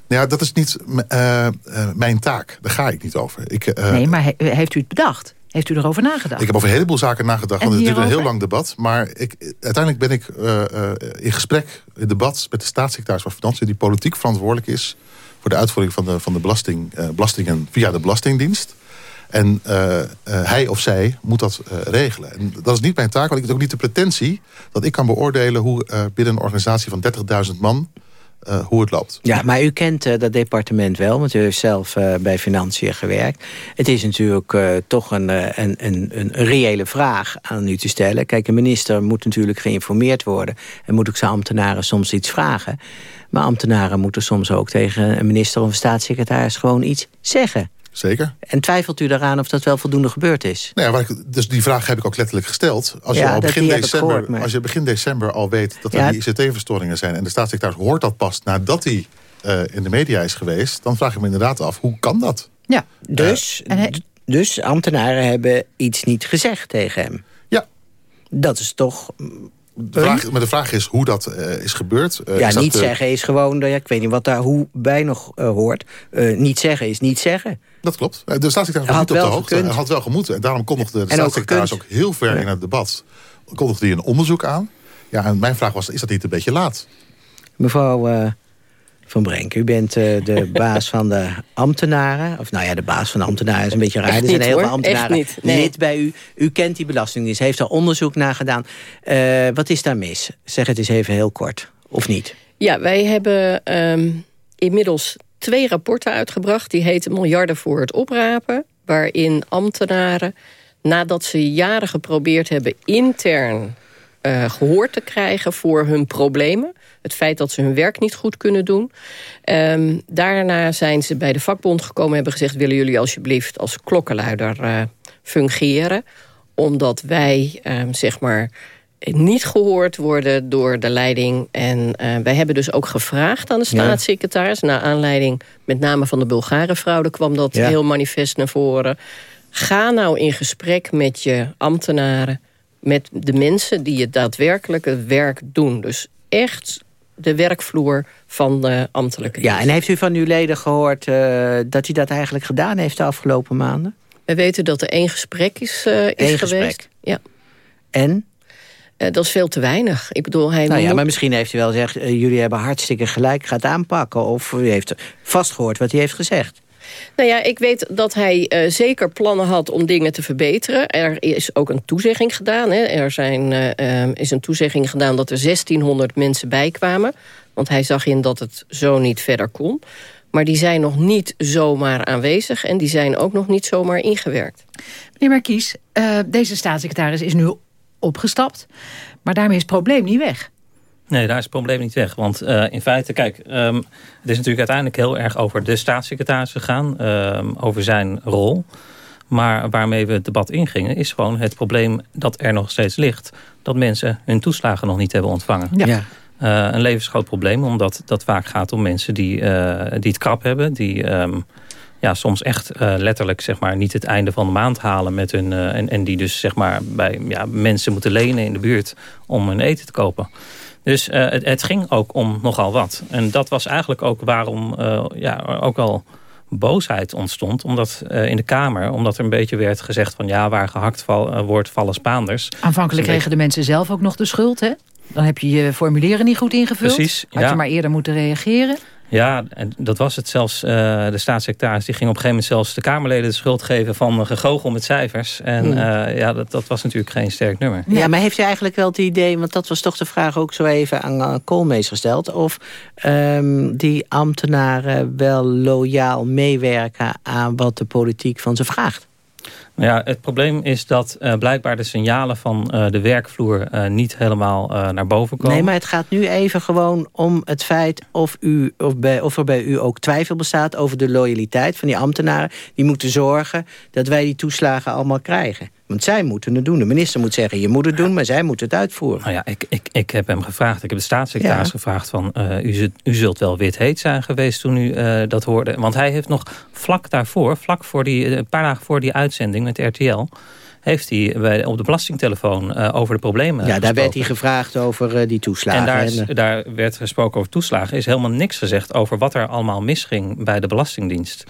Nou ja, dat is niet uh, mijn taak. Daar ga ik niet over. Ik, nee, maar he heeft u het bedacht? Heeft u erover nagedacht? Ik heb over een heleboel zaken nagedacht. want het duurde een heel lang debat. Maar ik, uiteindelijk ben ik in gesprek, in debat... met de staatssecretaris van Financiën... die politiek verantwoordelijk is... voor de uitvoering van de, van de belasting, belastingen via de Belastingdienst. En uh, uh, hij of zij moet dat uh, regelen. En dat is niet mijn taak, want ik heb ook niet de pretentie... dat ik kan beoordelen hoe binnen een organisatie van 30.000 man... hoe het loopt. Ja, maar u kent dat departement wel, want u heeft zelf bij Financiën gewerkt. Het is natuurlijk toch een, een, een, een reële vraag aan u te stellen. Kijk, een minister moet natuurlijk geïnformeerd worden... en moet ook zijn ambtenaren soms iets vragen. Maar ambtenaren moeten soms ook tegen een minister of een staatssecretaris... gewoon iets zeggen. Zeker. En twijfelt u daaraan of dat wel voldoende gebeurd is? Nou ja, ik, dus die vraag heb ik ook letterlijk gesteld. Als, je, al begin december, als je begin december al weet dat er ja. die ICT-verstoringen zijn... en de staatssecretaris hoort dat pas nadat hij uh, in de media is geweest... dan vraag ik me inderdaad af, hoe kan dat? Ja, dus, uh, hij... dus ambtenaren hebben iets niet gezegd tegen hem? Ja. Dat is toch de vraag, maar de vraag is hoe dat uh, is gebeurd. Uh, ja, is niet zeggen is gewoon, ja, ik weet niet wat daar hoe bij nog uh, hoort. niet zeggen is niet zeggen. Dat klopt. De staatssecretaris was niet op de hoogte. Had wel gemoeten. En daarom kondigde de staatssecretaris ook, ook, heel ver ja. in het debat... kondigde hij een onderzoek aan. Ja, en mijn vraag was, is dat niet een beetje laat? Mevrouw van Brenk, u bent uh, de (laughs) baas van de ambtenaren. Of nou ja, de baas van de ambtenaren is een beetje raar. Echt er zijn niet, heel hoor. veel ambtenaren niet, nee. lid bij u. U kent die belastingdienst, heeft er onderzoek naar gedaan. Uh, wat is daar mis? Zeg het eens even heel kort, of niet? Ja, wij hebben um, inmiddels twee rapporten uitgebracht. Die heten Miljarden voor het oprapen. Waarin ambtenaren, nadat ze jaren geprobeerd hebben... intern uh, gehoor te krijgen voor hun problemen het feit dat ze hun werk niet goed kunnen doen. Um, daarna zijn ze bij de vakbond gekomen en hebben gezegd... willen jullie alsjeblieft als klokkenluider uh, fungeren? Omdat wij, um, zeg maar niet gehoord worden door de leiding. En uh, wij hebben dus ook gevraagd aan de staatssecretaris... Ja. naar aanleiding met name van de Bulgarenfraude kwam dat ja. heel manifest naar voren. Ga nou in gesprek met je ambtenaren... met de mensen die het daadwerkelijke werk doen. Dus echt de werkvloer van de ambtelijke Ja, en heeft u van uw leden gehoord uh, dat hij dat eigenlijk gedaan heeft de afgelopen maanden? We weten dat er één gesprek is, uh, is Eén geweest. Gesprek. Ja. En? Uh, dat is veel te weinig. Ik bedoel, hij nou ja, moet... maar misschien heeft hij wel gezegd... jullie hebben hartstikke gelijk, gaat aanpakken. Of u heeft vastgehoord wat hij heeft gezegd. Nou ja, ik weet dat hij uh, zeker plannen had om dingen te verbeteren. Er is ook een toezegging gedaan. Hè. Er zijn, uh, is een toezegging gedaan dat er 1600 mensen bijkwamen. Want hij zag in dat het zo niet verder kon. Maar die zijn nog niet zomaar aanwezig. En die zijn ook nog niet zomaar ingewerkt. Meneer Markies, uh, deze staatssecretaris is nu opgestapt. Maar daarmee is het probleem niet weg. Nee, daar is het probleem niet weg. Want uh, in feite, kijk, um, het is natuurlijk uiteindelijk heel erg over de staatssecretaris gegaan. Um, over zijn rol. Maar waarmee we het debat ingingen is gewoon het probleem dat er nog steeds ligt. Dat mensen hun toeslagen nog niet hebben ontvangen. Ja. ja. Uh, een levensgroot probleem, omdat dat vaak gaat om mensen die, uh, die het krap hebben. Die um, ja, soms echt uh, letterlijk zeg maar, niet het einde van de maand halen. Met hun, en, en die dus zeg maar, bij ja, mensen moeten lenen in de buurt om hun eten te kopen. Dus uh, het, het, ging ook om nogal wat. En dat was eigenlijk ook waarom uh, ja, ook al boosheid ontstond. Omdat uh, in de Kamer, omdat er een beetje werd gezegd van... ja, waar gehakt val, wordt, vallen Spaanders. Aanvankelijk kregen de mensen zelf ook nog de schuld, hè? Dan heb je je formulieren niet goed ingevuld. Precies, Had ja. je maar eerder moeten reageren. Ja, en dat was het zelfs. Uh, de staatssecretaris die ging op een gegeven moment zelfs de Kamerleden de schuld geven van gegogel met cijfers. En Hmm. uh, ja, dat, dat was natuurlijk geen sterk nummer. Ja, maar heeft u eigenlijk wel het idee, want dat was toch de vraag ook zo even aan Koolmees gesteld, of um, die ambtenaren wel loyaal meewerken aan wat de politiek van ze vraagt? Ja, het probleem is dat uh, blijkbaar de signalen van uh, de werkvloer uh, niet helemaal naar boven komen. Nee, maar het gaat nu even gewoon om het feit of, u, of, bij, of er bij u ook twijfel bestaat over de loyaliteit van die ambtenaren. Die moeten zorgen dat wij die toeslagen allemaal krijgen. Want zij moeten het doen. De minister moet zeggen, je moet het doen, maar zij moeten het uitvoeren. Nou ja, ik, ik, ik heb hem gevraagd, ik heb de staatssecretaris gevraagd... van uh, u, zult, u zult wel wit heet zijn geweest toen u uh, dat hoorde. Want hij heeft nog vlak daarvoor, vlak voor die, een paar dagen voor die uitzending met RTL heeft hij bij, op de belastingtelefoon uh, over de problemen Ja, daar werd hij gevraagd over uh, die toeslagen. En daar, is, en, uh... daar werd gesproken over toeslagen. is helemaal niks gezegd over wat er allemaal misging bij de Belastingdienst.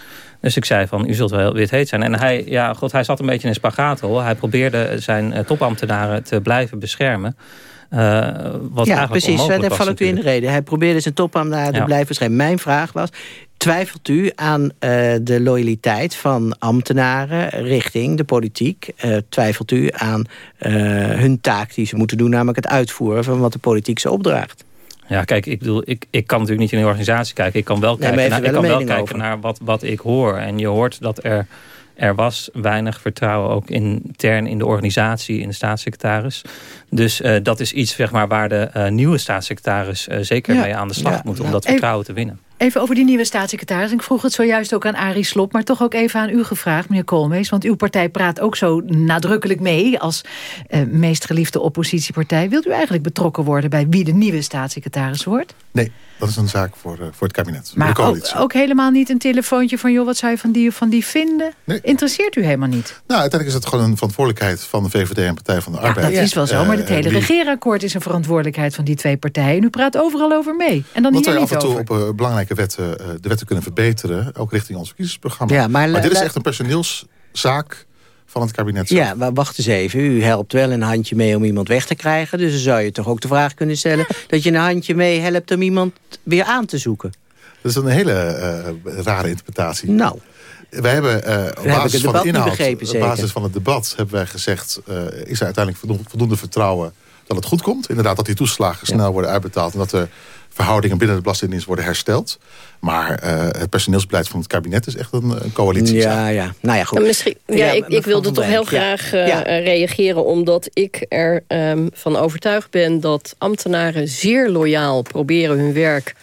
Dus ik zei van, u zult wel wit heet zijn. En hij, ja, god, hij zat een beetje in een spagaat. Hij probeerde zijn topambtenaren te blijven beschermen. Uh, wat ja, precies. Daar val ik u in de reden. Hij probeerde zijn topambtenaren te ja. blijven beschermen. Mijn vraag was, twijfelt u aan uh, de loyaliteit van ambtenaren richting de politiek? Uh, twijfelt u aan hun taak die ze moeten doen... namelijk het uitvoeren van wat de politiek ze opdraagt? Ja, kijk, ik bedoel, ik, ik kan natuurlijk niet in de organisatie kijken. Ik kan wel kijken, nee, naar, wel ik kan wel kijken over. naar wat, wat ik hoor. En je hoort dat er, er was weinig vertrouwen ook intern in de organisatie, in de staatssecretaris. Dus uh, dat is iets zeg maar, waar de uh, nieuwe staatssecretaris uh, zeker ja. mee aan de slag ja, moet... om ja. dat vertrouwen te winnen. Even over die nieuwe staatssecretaris. Ik vroeg het zojuist ook aan Arie Slob, maar toch ook even aan u gevraagd, meneer Koolmees. Want uw partij praat ook zo nadrukkelijk mee als uh, meest geliefde oppositiepartij. Wilt u eigenlijk betrokken worden bij wie de nieuwe staatssecretaris wordt? Nee, dat is een zaak voor, uh, voor het kabinet. Maar ook, ook, helemaal niet een telefoontje van... joh, wat zou je van die of van die vinden? Nee. Interesseert u helemaal niet? Nou, uiteindelijk is het gewoon een verantwoordelijkheid... van de VVD en Partij van de ja, Arbeid. dat is wel zo, uh, maar het hele die... regeerakkoord is een verantwoordelijkheid... van die twee partijen. En u praat overal over mee. En dan Wat hier wij niet af en toe over. op uh, belangrijke wetten... de wetten kunnen verbeteren, ook richting ons verkiezingsprogramma. Ja, maar, maar dit is echt een personeelszaak van het kabinet zelf. Ja, maar wacht eens even. U helpt wel een handje mee om iemand weg te krijgen. Dus dan zou je toch ook de vraag kunnen stellen... dat je een handje mee helpt om iemand weer aan te zoeken. Dat is een hele uh, rare interpretatie. Nou. Wij hebben uh, op basis van de inhoud, op basis van het debat... hebben wij gezegd, uh, is er uiteindelijk voldoende, voldoende vertrouwen dat het goed komt. Inderdaad, dat die toeslagen snel worden uitbetaald... en dat de verhoudingen binnen de Belastingdienst worden hersteld. Maar uh, het personeelsbeleid van het kabinet is echt een, een coalitie. Ja, ja. Nou ja, goed. Ja, misschien, ja, ja ik, ik wilde toch heel graag uh, ja. reageren... omdat ik ervan um, van overtuigd ben dat ambtenaren zeer loyaal proberen hun werk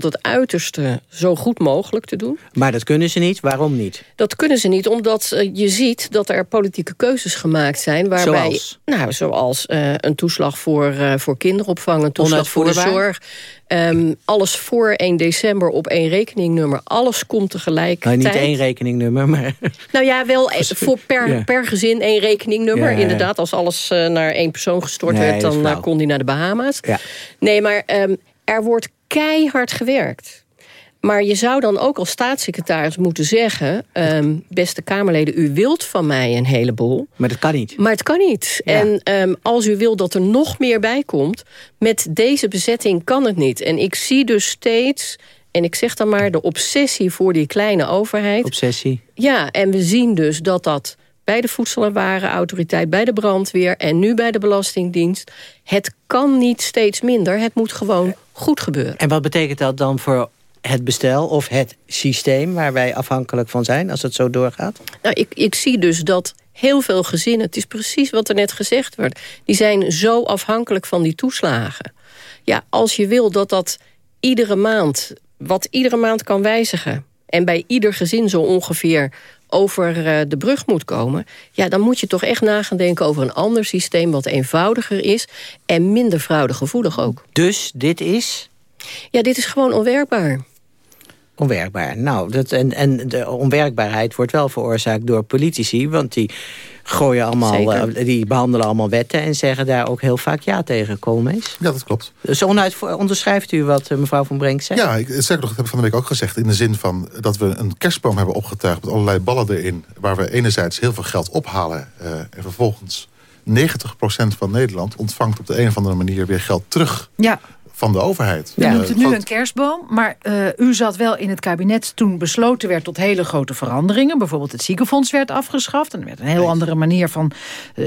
tot het uiterste zo goed mogelijk te doen. Maar dat kunnen ze niet. Waarom niet? Dat kunnen ze niet, omdat uh, je ziet dat er politieke keuzes gemaakt zijn... waarbij, zoals? Nou, zoals uh, een toeslag voor, uh, voor kinderopvang, een toeslag voor de zorg... Um, alles voor 1 december op één rekeningnummer. Alles komt tegelijk. Nou, niet één rekeningnummer, maar... Nou ja, wel voor per, ja. per gezin één rekeningnummer. Ja, ja, Inderdaad, als alles uh, naar één persoon gestort nee, werd... dan kon die naar de Bahama's. Nee, maar um, er wordt keihard gewerkt. Maar je zou dan ook als staatssecretaris moeten zeggen... Um, beste Kamerleden, u wilt van mij een heleboel. Maar dat kan niet. Maar het kan niet. Ja. En um, als u wilt dat er nog meer bij komt... met deze bezetting kan het niet. En ik zie dus steeds... en ik zeg dan maar de obsessie voor die kleine overheid. Obsessie. Ja, en we zien dus dat dat bij de Voedsel- en Warenautoriteit... bij de brandweer en nu bij de Belastingdienst... het kan niet steeds minder. Het moet gewoon goed gebeuren. En wat betekent dat dan voor het bestel of het systeem... waar wij afhankelijk van zijn als het zo doorgaat? Nou, ik, ik zie dus dat heel veel gezinnen... het is precies wat er net gezegd werd... die zijn zo afhankelijk van die toeslagen. Ja, als je wil dat dat iedere maand... wat iedere maand kan wijzigen... en bij ieder gezin zo ongeveer over de brug moet komen... ja, dan moet je toch echt na gaan denken over een ander systeem... wat eenvoudiger is en minder fraudegevoelig ook. Dus dit is? Ja, dit is gewoon onwerkbaar. Onwerkbaar. Nou, dat, en, en de onwerkbaarheid wordt wel veroorzaakt door politici... want die gooien allemaal, uh, die behandelen allemaal wetten... en zeggen daar ook heel vaak ja tegen, Koolmees. Ja, dat klopt. Dus onderschrijft u wat uh, mevrouw Van Brenk zegt? Ja, ik, zeker nog, dat heb ik van de week ook gezegd... in de zin van dat we een kerstboom hebben opgetuigd... met allerlei ballen erin... waar we enerzijds heel veel geld ophalen... Uh, en vervolgens 90% van Nederland ontvangt op de een of andere manier weer geld terug... Ja van de overheid. Ja. noemt het nu een kerstboom, maar u zat wel in het kabinet toen besloten werd tot hele grote veranderingen. Bijvoorbeeld het ziekenfonds werd afgeschaft en er werd een heel andere manier van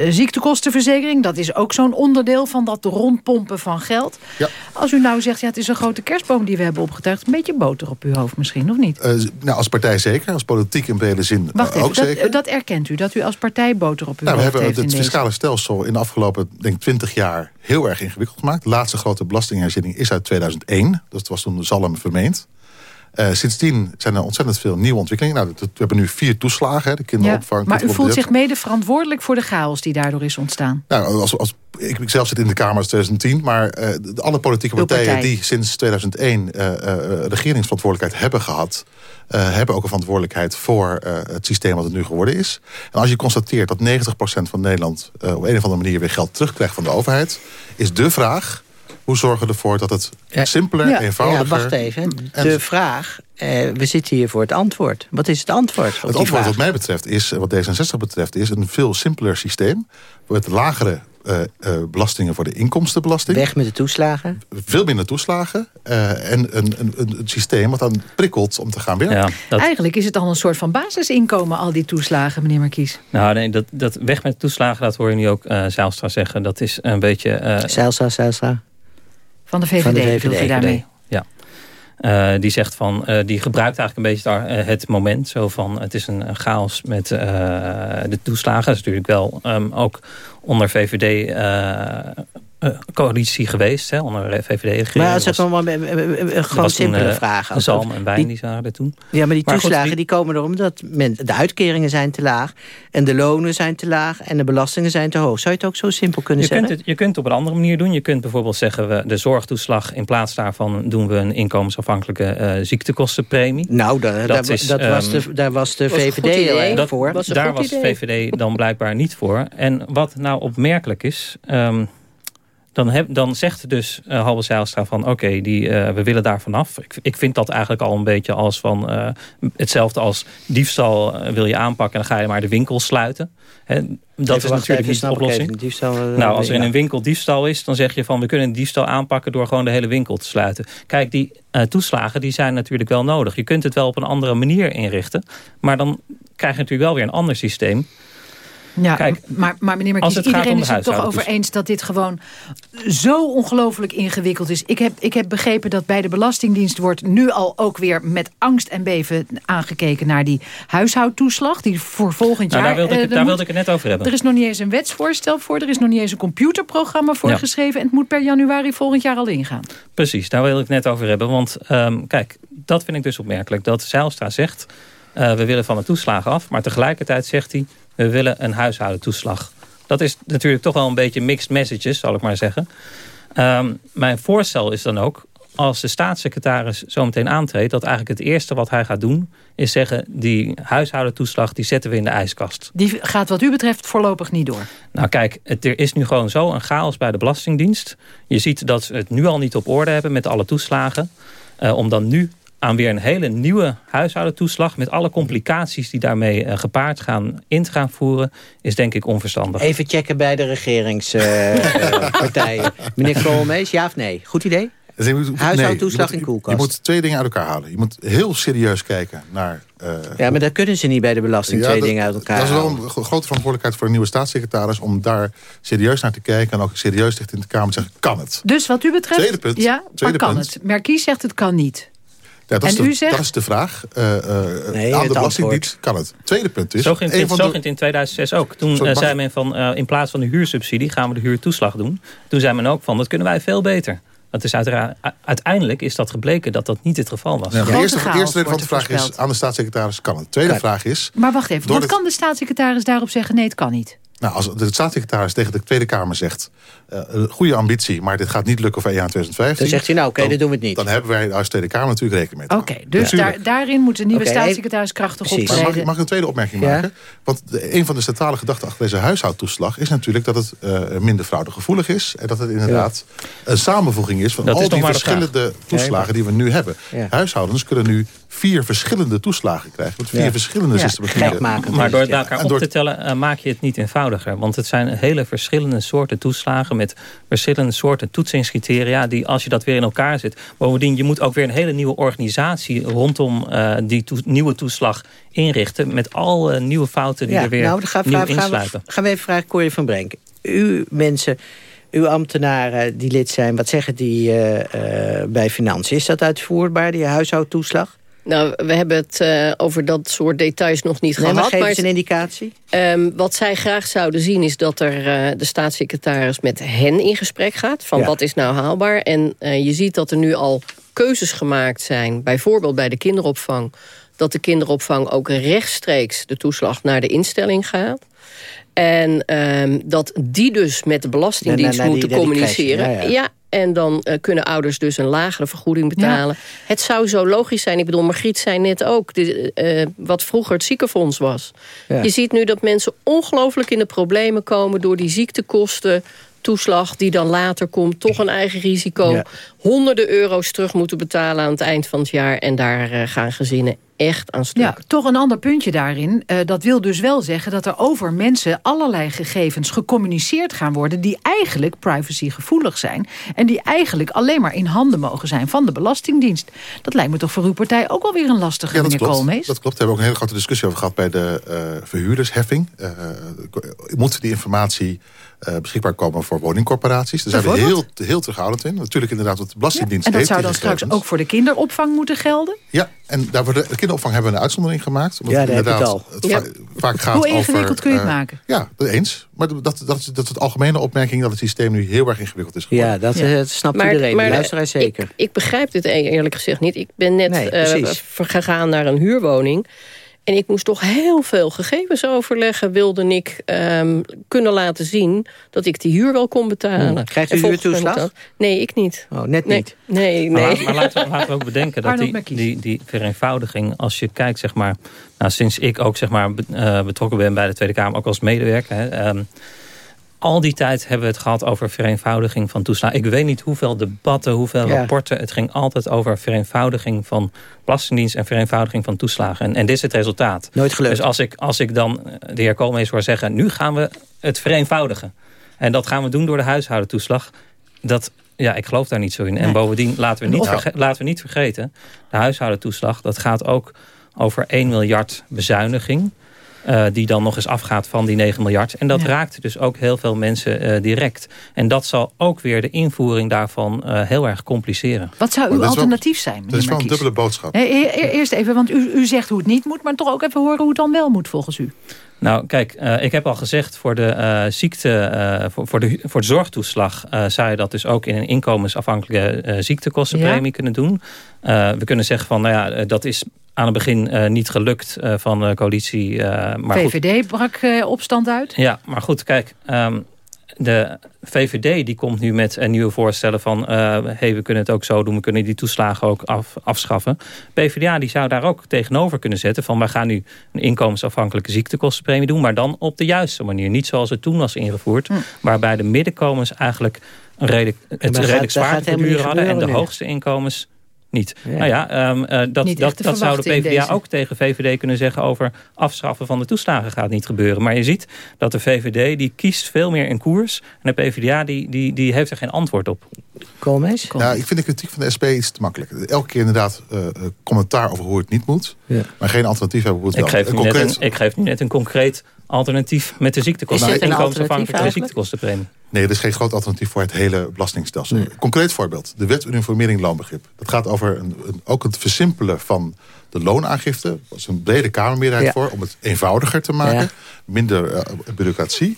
ziektekostenverzekering. Dat is ook zo'n onderdeel van dat rondpompen van geld. Ja. Als u nou zegt, ja, het is een grote kerstboom die we hebben opgetuigd, een beetje boter op uw hoofd misschien, of niet? nou, als partij zeker, als politiek in brede zin Wacht even, ook dat, zeker. Dat erkent u, dat u als partij boter op uw nou, hoofd heeft. We hebben het fiscale stelsel in de afgelopen denk, 20 jaar heel erg ingewikkeld gemaakt. De laatste grote belastingherziening is uit 2001. Dat was toen Zalm vermeend. Uh, sindsdien zijn er ontzettend veel nieuwe ontwikkelingen. Nou, we hebben nu vier toeslagen, de kinderopvang. Ja, maar u voelt zich mede verantwoordelijk voor de chaos die daardoor is ontstaan? Nou, als, als, ik, ik zelf zit in de Kamer als 2010... maar uh, de, alle politieke partijen die sinds 2001 uh, regeringsverantwoordelijkheid hebben gehad... hebben ook een verantwoordelijkheid voor het systeem wat het nu geworden is. En als je constateert dat 90% van Nederland... op een of andere manier weer geld terugkrijgt van de overheid... is de vraag hoe zorgen we ervoor dat het simpeler, ja, eenvoudiger... Ja, wacht even. De vraag, eh, we zitten hier voor het antwoord. Wat is het antwoord? Het antwoord wat mij betreft is, wat D66 betreft... is een veel simpeler systeem... met lagere uh, uh, belastingen voor de inkomstenbelasting. Weg met de toeslagen. Veel minder toeslagen. Uh, en een, een, een, systeem wat dan prikkelt om te gaan werken. Ja, dat... Eigenlijk is het dan een soort van basisinkomen, al die toeslagen, meneer Markies. Nou, nee, dat, dat weg met toeslagen, dat hoor je nu ook uh, Zijlstra zeggen. Dat is een beetje... Zijlstra, Zijlstra. Van de VVD, van de VVD u daarmee? Ja. Uh, die zegt van, uh, die gebruikt eigenlijk een beetje daar, uh, het moment. Zo van, het is een chaos met de toeslagen. Dat is natuurlijk wel um, ook onder VVD coalitie geweest, hè, onder VVD. Maar als het allemaal gewoon simpele vragen. Zalm en Wijn, die, zagen er toen. Ja, maar die toeslagen die... komen erom dat men, de uitkeringen zijn te laag... en de lonen zijn te laag en de belastingen zijn te hoog. Zou je het ook zo simpel kunnen je zeggen? Kunt het, je kunt het op een andere manier doen. Je kunt bijvoorbeeld zeggen, we de zorgtoeslag... in plaats daarvan doen we een inkomensafhankelijke uh, ziektekostenpremie. Nou, dat, dat, is, dat was de, daar was de was VVD dat, voor. Was daar was de VVD dan blijkbaar niet voor. En wat nou opmerkelijk is... Um, dan, heb, dan zegt dus uh, Halbe Zijlstra van oké, okay, uh, we willen daar vanaf. Ik, ik vind dat eigenlijk al een beetje als van uh, hetzelfde als diefstal wil je aanpakken... en dan ga je maar de winkel sluiten. Dat is natuurlijk niet de oplossing. Diefstal, nou, als er in een winkel diefstal is, dan zeg je van... we kunnen diefstal aanpakken door gewoon de hele winkel te sluiten. Kijk, die toeslagen die zijn natuurlijk wel nodig. Je kunt het wel op een andere manier inrichten. Maar dan krijg je natuurlijk wel weer een ander systeem... Ja, Kijk, maar, maar meneer Markies, iedereen is het toch over eens dat dit gewoon zo ongelooflijk ingewikkeld is. Ik heb, ik heb begrepen dat bij de Belastingdienst wordt nu al ook weer met angst en beven aangekeken naar die huishoudtoeslag. Die voor volgend nou, jaar... Daar, wilde ik, uh, daar wilde ik het net over hebben. Er is nog niet eens een wetsvoorstel voor. Er is nog niet eens een computerprogramma voor ja. geschreven. En het moet per januari volgend jaar al ingaan. Precies, daar wil ik het net over hebben. Want um, kijk, dat vind ik dus opmerkelijk. Dat Zijlstra zegt, uh, we willen van de toeslagen af. Maar tegelijkertijd zegt hij, we willen een huishoudentoeslag. Dat is natuurlijk toch wel een beetje mixed messages, zal ik maar zeggen. Um, mijn voorstel is dan ook, als de staatssecretaris zo meteen aantreedt... dat eigenlijk het eerste wat hij gaat doen... is zeggen, die huishoudentoeslag die zetten we in de ijskast. Die gaat wat u betreft voorlopig niet door? Nou kijk, het, er is nu gewoon zo een chaos bij de Belastingdienst. Je ziet dat ze het nu al niet op orde hebben met alle toeslagen. Uh, om dan nu aan weer een hele nieuwe huishoudentoeslag... met alle complicaties die daarmee uh, gepaard gaan in te gaan voeren... is denk ik onverstandig. Even checken bij de regeringspartijen. (laughs) Uh, Meneer Koolmees, ja of nee? Goed idee? Dus Huishoudtoeslag nee, in koelkast. Je moet twee dingen uit elkaar halen. Je moet heel serieus kijken naar... Uh, ja, maar dat kunnen ze niet bij de belasting, ja, twee dat, dingen uit elkaar Dat is wel een grote verantwoordelijkheid voor een nieuwe staatssecretaris... om daar serieus naar te kijken en ook serieus dicht in de Kamer te zeggen... kan het? Dus wat u betreft... Tweede punt. Ja, tweede maar kan punt. het? Merkies zegt het kan niet. Ja, dat, en is de, u zegt... dat is de vraag. Uh, uh, nee, aan de Belastingdienst kan het. Tweede punt is... Zo ging het, zo ging het in 2006 ook. Toen uh, zei men van, in plaats van de huursubsidie gaan we de huurtoeslag doen. Toen zei men ook van, dat kunnen wij veel beter. Dat is uiteindelijk is dat gebleken dat dat niet het geval was. Ja, de eerste, de eerste van de vraag is aan de staatssecretaris kan het. De tweede Kijk. vraag is... Maar wacht even, wat kan de staatssecretaris daarop zeggen nee het kan niet? Nou, als de staatssecretaris tegen de Tweede Kamer zegt... Uh, een goede ambitie, maar dit gaat niet lukken voor 1 jaar 2015... Dan zegt hij nou, oké, okay, dat doen we het niet. Dan hebben wij als Tweede Kamer natuurlijk rekening mee Oké, okay, dus ja. daar, daarin moet de nieuwe okay, staatssecretaris krachtig optreden. Maar mag, ik, mag ik een tweede opmerking ja? maken? Want de, een van de centrale gedachten achter deze huishoudtoeslag... is natuurlijk dat het uh, minder fraudegevoelig is... en dat het inderdaad ja. een samenvoeging is van dat al is die verschillende toeslagen die we nu hebben. Huishoudens kunnen nu vier verschillende toeslagen krijgen. Met vier verschillende systematieken. Maar door het bij elkaar op te tellen uh, maak je het niet eenvoudiger. Want het zijn hele verschillende soorten toeslagen met verschillende soorten toetsingscriteria... die als je dat weer in elkaar zet... bovendien, je moet ook weer een hele nieuwe organisatie... rondom uh, die nieuwe toeslag inrichten... met alle nieuwe fouten die er weer nou, gaan, nieuw insluiten. Gaan we even vragen, Corrie van Brenk. U mensen uw ambtenaren die lid zijn, wat zeggen die uh, uh, bij Financiën? Is dat uitvoerbaar, die huishoudtoeslag? Nou, we hebben het uh, over dat soort details nog niet nee, gehad. Maar geef eens een indicatie. Um, wat zij graag zouden zien is dat er uh, de staatssecretaris met hen in gesprek gaat. Van ja. wat is nou haalbaar. En uh, je ziet dat er nu al keuzes gemaakt zijn. Bijvoorbeeld bij de kinderopvang. Dat de kinderopvang ook rechtstreeks de toeslag naar de instelling gaat. En um, dat die dus met de Belastingdienst nee, nee, moeten communiceren. Ja, ja. ja, en dan uh, kunnen ouders dus een lagere vergoeding betalen. Ja. Het zou zo logisch zijn. Ik bedoel, Margriet zei net ook... De, uh, wat vroeger het ziekenfonds was. Ja. Je ziet nu dat mensen ongelooflijk in de problemen komen... door die ziektekosten toeslag die dan later komt, toch een eigen risico. Ja. Honderden euro's terug moeten betalen aan het eind van het jaar. En daar uh, gaan gezinnen echt aan stuk. Ja, toch een ander puntje daarin. Uh, dat wil dus wel zeggen dat er over mensen allerlei gegevens gecommuniceerd gaan worden... die eigenlijk privacygevoelig zijn. En die eigenlijk alleen maar in handen mogen zijn van de Belastingdienst. Dat lijkt me toch voor uw partij ook wel weer een lastige, ja, dat meneer klopt. Koolmees? Dat klopt. Daar hebben we ook een hele grote discussie over gehad bij de uh, verhuurdersheffing. Uh, moet die informatie uh, beschikbaar komen voor woningcorporaties. Daar zijn we heel, heel terughoudend in. Natuurlijk inderdaad wat de Belastingdienst ja, En dat heeft zou dan straks ook voor de kinderopvang moeten gelden? Ja, en daar worden, de kinderopvang hebben we een uitzondering gemaakt. Omdat ja, dat inderdaad het, al. het ja. vaak gaat Hoe ingewikkeld over, kun je het uh, maken? Ja, eens. Maar dat, dat, dat, dat is het algemene opmerking dat het systeem nu heel erg ingewikkeld is geworden. Ja, dat, ja. dat snapt maar, iedereen. Maar, Luisteraar zeker. Ik, ik, begrijp dit e- eerlijk gezegd niet. Ik ben net nee, uh, gegaan naar een huurwoning... En ik moest toch heel veel gegevens overleggen... wilde ik um, kunnen laten zien dat ik die huur wel kon betalen. Hmm. Krijgt u huurtoeslag? Nee, ik niet. Oh, net niet? Nee, nee. Maar, maar laten, we, laten, we, ook bedenken dat die, die, die vereenvoudiging... als je kijkt, zeg maar... Nou, sinds ik ook zeg maar, uh, betrokken ben bij de Tweede Kamer... ook als medewerker... Hè, um, al die tijd hebben we het gehad over vereenvoudiging van toeslagen. Ik weet niet hoeveel debatten, hoeveel ja. rapporten. Het ging altijd over vereenvoudiging van belastingdienst... en vereenvoudiging van toeslagen. En, en dit is het resultaat. Nooit gelukt. Dus als ik, als ik dan de heer Koolmees hoor zeggen... nu gaan we het vereenvoudigen. En dat gaan we doen door de huishoudentoeslag. Dat, ja, ik geloof daar niet zo in. Nee. En bovendien, laten we, niet laten we niet vergeten... de huishoudentoeslag, dat gaat ook over 1 miljard bezuiniging... Uh, die dan nog eens afgaat van die 9 miljard. En dat ja. raakt dus ook heel veel mensen uh, direct. En dat zal ook weer de invoering daarvan uh, heel erg compliceren. Wat zou uw alternatief wel, zijn? Dat is wel een dubbele boodschap. Hey, eerst even, want u, u zegt hoe het niet moet... maar toch ook even horen hoe het dan wel moet volgens u. Nou, kijk, uh, ik heb al gezegd, voor de uh, ziekte, uh, voor, voor, de, voor de zorgtoeslag zou je dat dus ook in een inkomensafhankelijke ziektekostenpremie ja. kunnen doen. we kunnen zeggen van, nou ja, dat is aan het begin uh, niet gelukt uh, van de coalitie. Uh, maar VVD goed. brak opstand uit? Ja, maar goed, kijk... Um, de VVD die komt nu met een nieuwe voorstellen van... hey, we kunnen het ook zo doen, we kunnen die toeslagen ook af, afschaffen. PvdA die zou daar ook tegenover kunnen zetten... van we gaan nu een inkomensafhankelijke ziektekostenpremie doen... maar dan op de juiste manier. Niet zoals het toen was ingevoerd... Hm. waarbij de middenkomens eigenlijk een redelijk, het redelijk zwaar hadden... en de nu. hoogste inkomens niet. Ja. Nou ja, um, uh, dat, dat, dat zou de PvdA ook tegen VVD kunnen zeggen... over afschaffen van de toeslagen gaat niet gebeuren. Maar je ziet dat de VVD die kiest veel meer in koers... en de PvdA die, die, die heeft er geen antwoord op. Koolmees? Ja, ik vind de kritiek van de SP iets te makkelijk. Elke keer inderdaad uh, commentaar over hoe het niet moet... Ja. maar geen alternatief hebben hoe het ik wel. Geef concreet... een, ik geef nu net een concreet alternatief met de ziektekosten. Is dit een inkomensafhankelijke ziektekostenpremie. Nee, er is geen groot alternatief voor het hele belastingstelsel. Nee. Concreet voorbeeld, de wet uniformering loonbegrip. Dat gaat over een, een, ook het versimpelen van de loonaangifte. Er was een brede kamermeerderheid ja. voor om het eenvoudiger te maken. Ja. Minder uh, bureaucratie.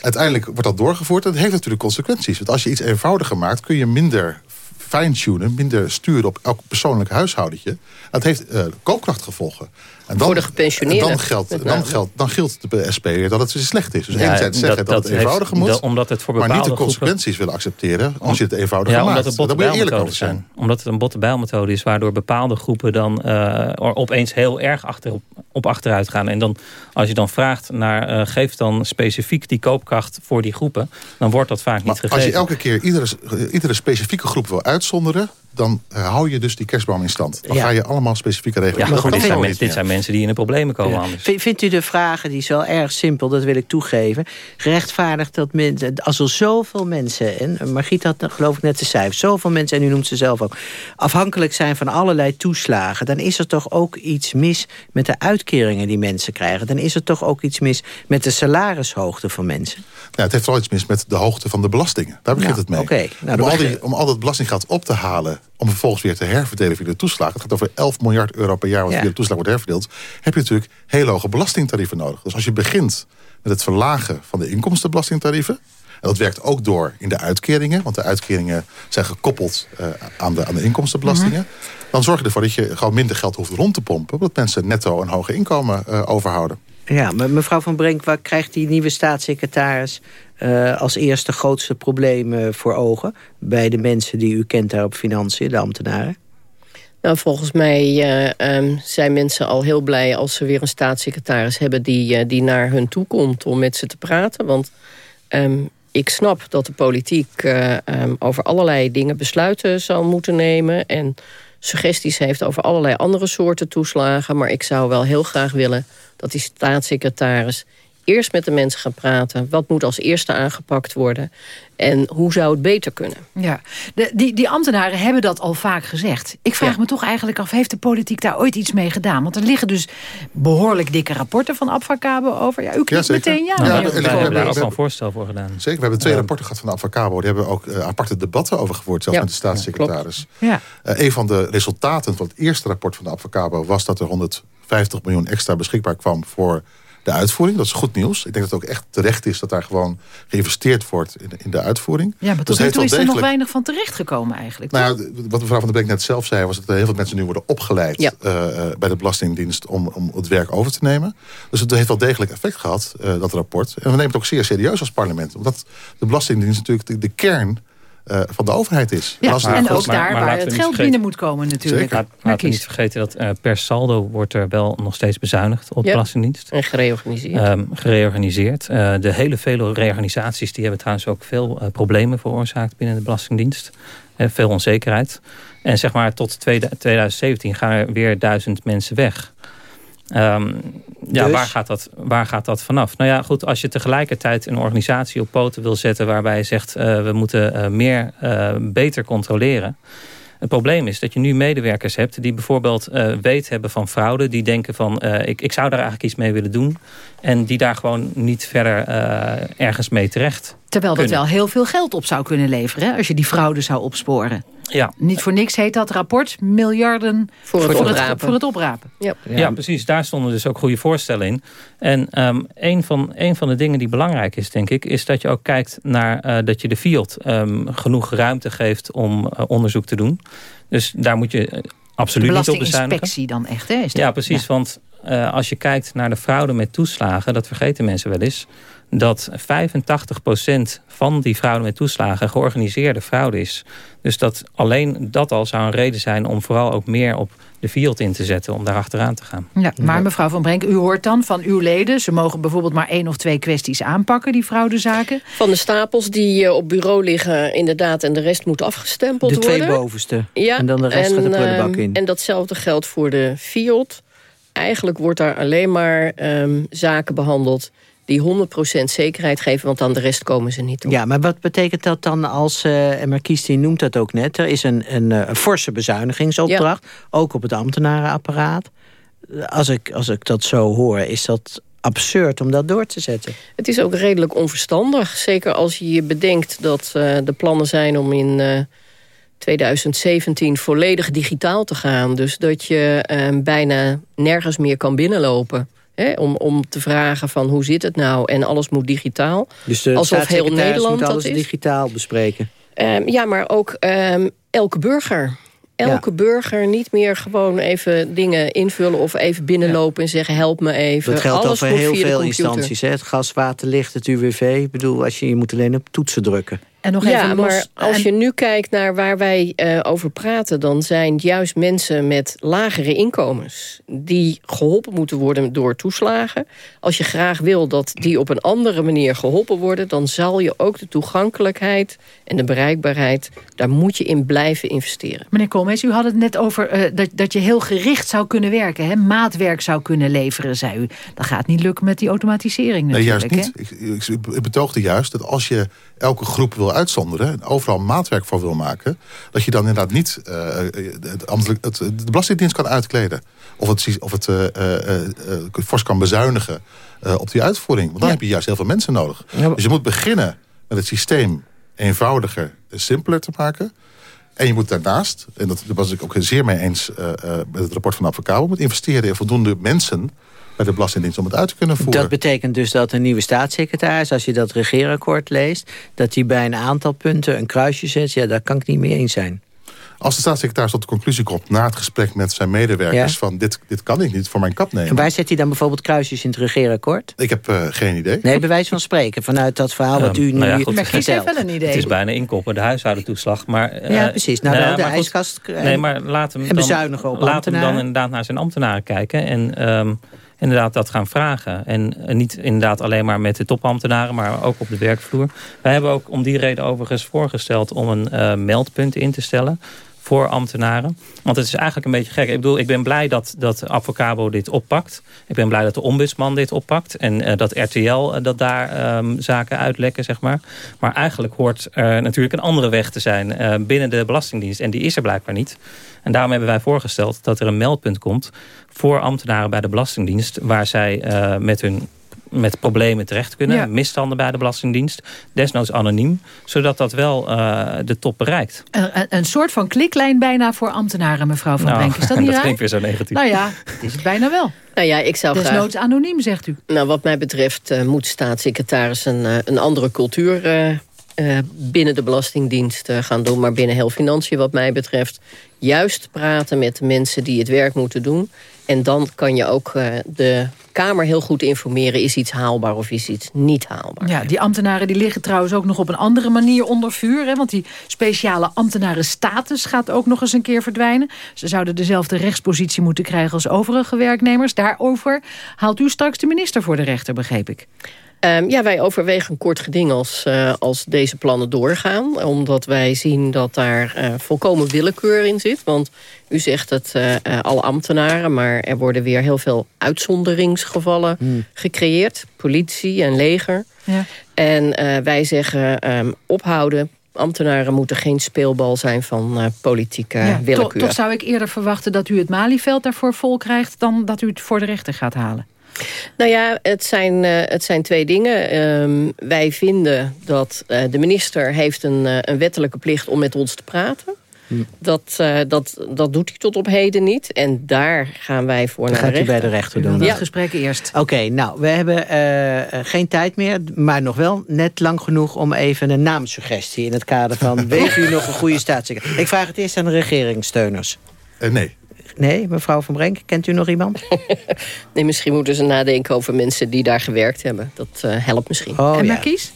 Uiteindelijk wordt dat doorgevoerd. Dat heeft natuurlijk consequenties. Want als je iets eenvoudiger maakt, kun je minder fine-tunen, minder sturen op elk persoonlijk huishoudentje. Dat heeft uh, koopkrachtgevolgen. En dan, voor de gepensioneerden. Dan, geldt, dan, geldt, dan geldt de SP weer dat het slecht is. Dus ja, enerzijds zeggen dat, dat, dat het eenvoudiger moet... Omdat het voor maar niet de consequenties groepen, willen accepteren als je het eenvoudiger ja, maakt. Het Daar moet je eerlijk over zijn. zijn. Omdat het een botte is waardoor bepaalde groepen dan uh, opeens heel erg achter, op, op, achteruit gaan. En dan, als je dan vraagt naar uh, geef dan specifiek die koopkracht voor die groepen... dan wordt dat vaak maar niet gegeven. Als je elke keer iedere, iedere specifieke groep wil uitzonderen dan hou je dus die kerstboom in stand. Dan ga je allemaal specifieke regels. Ja, maar dit, zijn mensen, dit zijn mensen die in de problemen komen anders. Vindt u de vragen, die is wel erg simpel, dat wil ik toegeven... gerechtvaardigd dat mensen, als er zoveel mensen... en Margriet had geloof ik net de cijfers... zoveel mensen, en u noemt ze zelf ook... afhankelijk zijn van allerlei toeslagen... dan is er toch ook iets mis met de uitkeringen die mensen krijgen. Dan is er toch ook iets mis met de salarishoogte van mensen. Ja, het heeft wel iets mis met de hoogte van de belastingen. Daar begint het mee. Okay. Nou, om, al die, om al dat belastinggeld op te halen... om vervolgens weer te herverdelen via de toeslagen... het gaat over 11 miljard euro per jaar wat via de toeslag wordt herverdeeld... heb je natuurlijk heel hoge belastingtarieven nodig. Dus als je begint met het verlagen van de inkomstenbelastingtarieven... en dat werkt ook door in de uitkeringen... want de uitkeringen zijn gekoppeld uh, aan, de, aan de inkomstenbelastingen... Mhm. dan zorg je ervoor dat je gewoon minder geld hoeft rond te pompen... omdat mensen netto een hoge inkomen uh, overhouden. Ja, maar mevrouw Van Brenk, waar krijgt die nieuwe staatssecretaris... Uh, als eerste grootste probleem voor ogen... bij de mensen die u kent daar op financiën, de ambtenaren? Nou, volgens mij uh, um, zijn mensen al heel blij als ze weer een staatssecretaris hebben... die, uh, die naar hun toe komt om met ze te praten. Want um, ik snap dat de politiek uh, um, over allerlei dingen besluiten zal moeten nemen... en suggesties heeft over allerlei andere soorten toeslagen. Maar ik zou wel heel graag willen dat die staatssecretaris eerst met de mensen gaan praten. Wat moet als eerste aangepakt worden? En hoe zou het beter kunnen? Ja, de, die, die ambtenaren hebben dat al vaak gezegd. Ik vraag me toch eigenlijk af, heeft de politiek daar ooit iets mee gedaan? Want er liggen dus behoorlijk dikke rapporten van Abfacabo over. Ja, u klinkt ja, meteen ja. ja, we, hebben daar ook al een voorstel voor gedaan. Zeker, we hebben twee rapporten gehad van de Abfacabo. Die hebben ook uh, aparte debatten over gevoerd, zelfs met de staatssecretaris. Ja, uh, een van de resultaten van het eerste rapport van de Abfacabo... was dat er 150 miljoen extra beschikbaar kwam voor de uitvoering. Dat is goed nieuws. Ik denk dat het ook echt terecht is dat daar gewoon geïnvesteerd wordt in, in de uitvoering. Ja, maar tot dus nu toe is er nog weinig van terecht gekomen eigenlijk. Nou, ja, wat mevrouw Van der Beek net zelf zei... was dat er heel veel mensen nu worden opgeleid ja. uh, bij de Belastingdienst... Om, om het werk over te nemen. Dus het heeft wel degelijk effect gehad, uh, dat rapport. En we nemen het ook zeer serieus als parlement. Omdat de Belastingdienst natuurlijk de, de kern uh, van de overheid is. Ja, en ook daar maar, waar het geld binnen moet komen natuurlijk. Zeker. Laten we niet vergeten dat uh, per saldo wordt er wel nog steeds bezuinigd op de Belastingdienst. En gereorganiseerd. Um, gereorganiseerd. Uh, de hele vele reorganisaties die hebben trouwens ook veel problemen veroorzaakt binnen de Belastingdienst. veel onzekerheid. En zeg maar tot 2017 gaan er weer duizend mensen weg. Um, ja, dus? waar, gaat dat, waar gaat dat vanaf? Nou ja, goed, als je tegelijkertijd een organisatie op poten wil zetten... waarbij je zegt, uh, we moeten uh, meer, uh, beter controleren... Het probleem is dat je nu medewerkers hebt die bijvoorbeeld weet hebben van fraude. Die denken van ik, ik zou daar eigenlijk iets mee willen doen. En die daar gewoon niet verder ergens mee terecht Terwijl dat wel heel veel geld op zou kunnen leveren... als je die fraude zou opsporen. Ja. Niet voor niks heet dat rapport miljarden voor het, voor oprapen. Het, voor het oprapen. Ja. ja. precies. Daar stonden dus ook goede voorstellen in. En um, een, van, een van de dingen die belangrijk is, denk ik... is dat je ook kijkt naar uh, dat je de field um, genoeg ruimte geeft om uh, onderzoek te doen. Dus daar moet je uh, absoluut niet op bezuinigen. Belastinginspectie dan echt, hè? Is ja, precies. Ja. Want uh, als je kijkt naar de fraude met toeslagen... dat vergeten mensen wel eens dat 85% van die fraude met toeslagen georganiseerde fraude is. Dus dat alleen dat al zou een reden zijn om vooral ook meer op de field in te zetten om daar achteraan te gaan. Ja, maar mevrouw Van Brenk, u hoort dan van uw leden... ze mogen bijvoorbeeld maar één of twee kwesties aanpakken, die fraudezaken. Van de stapels die uh, op bureau liggen inderdaad... en de rest moet afgestempeld worden. De twee bovenste. Ja, en dan de rest en, gaat de prullenbak in. En datzelfde geldt voor de field. Eigenlijk wordt daar alleen maar um, zaken behandeld die 100% zekerheid geven, want aan de rest komen ze niet toe. Ja, maar wat betekent dat dan als, uh, en Markies die noemt dat ook net... er is een, een, een forse bezuinigingsopdracht, ja. ook op het ambtenarenapparaat. Als ik, als ik dat zo hoor, is dat absurd om dat door te zetten. Het is ook redelijk onverstandig. Zeker als je je bedenkt dat uh, de plannen zijn om in... Uh, 2017 volledig digitaal te gaan. Dus dat je bijna nergens meer kan binnenlopen. Hè, om, om te vragen van hoe zit het nou en alles moet digitaal. Dus de Alsof heel Nederland moet alles dat digitaal bespreken. Um, ja, maar ook um, elke burger. Elke ja. burger niet meer gewoon even dingen invullen of even binnenlopen ja. en zeggen help me even. Dat geldt Alles al voor heel veel instanties. Hè? Het gas, water, licht, het UWV. Ik bedoel, als je, je moet alleen op toetsen drukken. En nog ja, even los. maar als je nu kijkt naar waar wij eh, over praten... dan zijn juist mensen met lagere inkomens... die geholpen moeten worden door toeslagen. Als je graag wil dat die op een andere manier geholpen worden... dan zal je ook de toegankelijkheid en de bereikbaarheid... daar moet je in blijven investeren. Meneer Koolmees, u had het net over eh, dat, dat je heel gericht zou kunnen werken. Hè? Maatwerk zou kunnen leveren, zei u. Dat gaat niet lukken met die automatisering Nee, natuurlijk. juist hè? niet. Ik, ik, ik betoogde juist dat als je elke groep wil uitzonderen... en overal maatwerk voor wil maken... dat je dan inderdaad niet eh, het, ambtelijk- het, de Belastingdienst kan uitkleden. Of het, of het eh, eh, eh, fors kan bezuinigen eh, op die uitvoering. Want dan heb je juist heel veel mensen nodig. Dus je moet beginnen met het systeem eenvoudiger en simpeler te maken... En je moet daarnaast, en dat was ik ook zeer mee eens uh, met het rapport van Advocabo... moet investeren in voldoende mensen bij de Belastingdienst om het uit te kunnen voeren. Dat betekent dus dat een nieuwe staatssecretaris, als je dat regeerakkoord leest... dat hij bij een aantal punten een kruisje zet. Ja, daar kan ik niet mee eens zijn. Als de staatssecretaris tot de conclusie komt... na het gesprek met zijn medewerkers... Ja. van dit, dit kan ik niet voor mijn kap nemen. En waar zet hij dan bijvoorbeeld kruisjes in het regeerakkoord? Ik heb uh, geen idee. Nee, bij wijze van spreken. Vanuit dat verhaal wat u Um, nu nou ja, goed, vertelt. wel een idee. Het is bijna inkoppen, de huishoudtoeslag. Maar, Ja, uh, precies. Nou, nou, de ijskast eh, Nee, maar laat hem en dan, bezuinigen op laat hem dan inderdaad naar zijn ambtenaren kijken. En um, inderdaad dat gaan vragen. En uh, niet inderdaad alleen maar met de topambtenaren, maar ook op de werkvloer. Wij hebben ook om die reden overigens voorgesteld om een uh, meldpunt in te stellen voor ambtenaren. Want het is eigenlijk een beetje gek. Ik bedoel, ik ben blij dat, dat Avocabo dit oppakt. Ik ben blij dat de ombudsman dit oppakt. En uh, dat RTL uh, dat daar um, zaken uitlekken, zeg maar. Maar eigenlijk hoort er natuurlijk een andere weg te zijn uh, binnen de Belastingdienst. En die is er blijkbaar niet. En daarom hebben wij voorgesteld dat er een meldpunt komt... voor ambtenaren bij de Belastingdienst... waar zij met hun met problemen terecht kunnen. Ja. Misstanden bij de Belastingdienst. Desnoods anoniem. Zodat dat wel uh, de top bereikt. Een, een, soort van kliklijn bijna voor ambtenaren, mevrouw Van nou, Brenk. Is dat niet (laughs) dat raar? klinkt weer zo negatief. Nou ja, het is het bijna wel. Nou ja, ik zou Desnoods graag... anoniem, zegt u. Nou, wat mij betreft uh, moet staatssecretaris een, uh, een andere cultuur... Uh, binnen de Belastingdienst uh, gaan doen. Maar binnen heel financiën wat mij betreft... juist praten met de mensen die het werk moeten doen. En dan kan je ook uh, de Kamer heel goed informeren... is iets haalbaar of is iets niet haalbaar. Ja, die ambtenaren die liggen trouwens ook nog op een andere manier onder vuur. Hè, want die speciale ambtenarenstatus gaat ook nog eens een keer verdwijnen. Ze zouden dezelfde rechtspositie moeten krijgen als overige werknemers. Daarover haalt u straks de minister voor de rechter, begreep ik. Um, ja, wij overwegen een kort geding als, uh, als deze plannen doorgaan. Omdat wij zien dat daar uh, volkomen willekeur in zit. Want u zegt het uh, alle ambtenaren, maar er worden weer heel veel uitzonderingsgevallen hmm. gecreëerd. Politie en leger. Ja. En wij zeggen um, ophouden. Ambtenaren moeten geen speelbal zijn van politieke ja, willekeur. Toch, toch zou ik eerder verwachten dat u het Malieveld daarvoor vol krijgt... dan dat u het voor de rechter gaat halen. Nou ja, het zijn, uh, het zijn twee dingen. Um, wij vinden dat uh, de minister heeft een, uh, een wettelijke plicht om met ons te praten. Hm. Dat, dat, dat doet hij tot op heden niet. En daar gaan wij voor dat naar gaat de rechter. bij de rechter doen. Ja. Het gesprek eerst. Oké, okay, nou, we hebben geen tijd meer. Maar nog wel net lang genoeg om even een naamsuggestie... in het kader van, (laughs) weet u nog een goede staatssecretaris? Ik vraag het eerst aan de regeringssteuners. nee. Nee, mevrouw Van Brenk, kent u nog iemand? (laughs) nee, misschien moeten ze nadenken over mensen die daar gewerkt hebben. Dat uh, helpt misschien. Oh, en ja. Markies?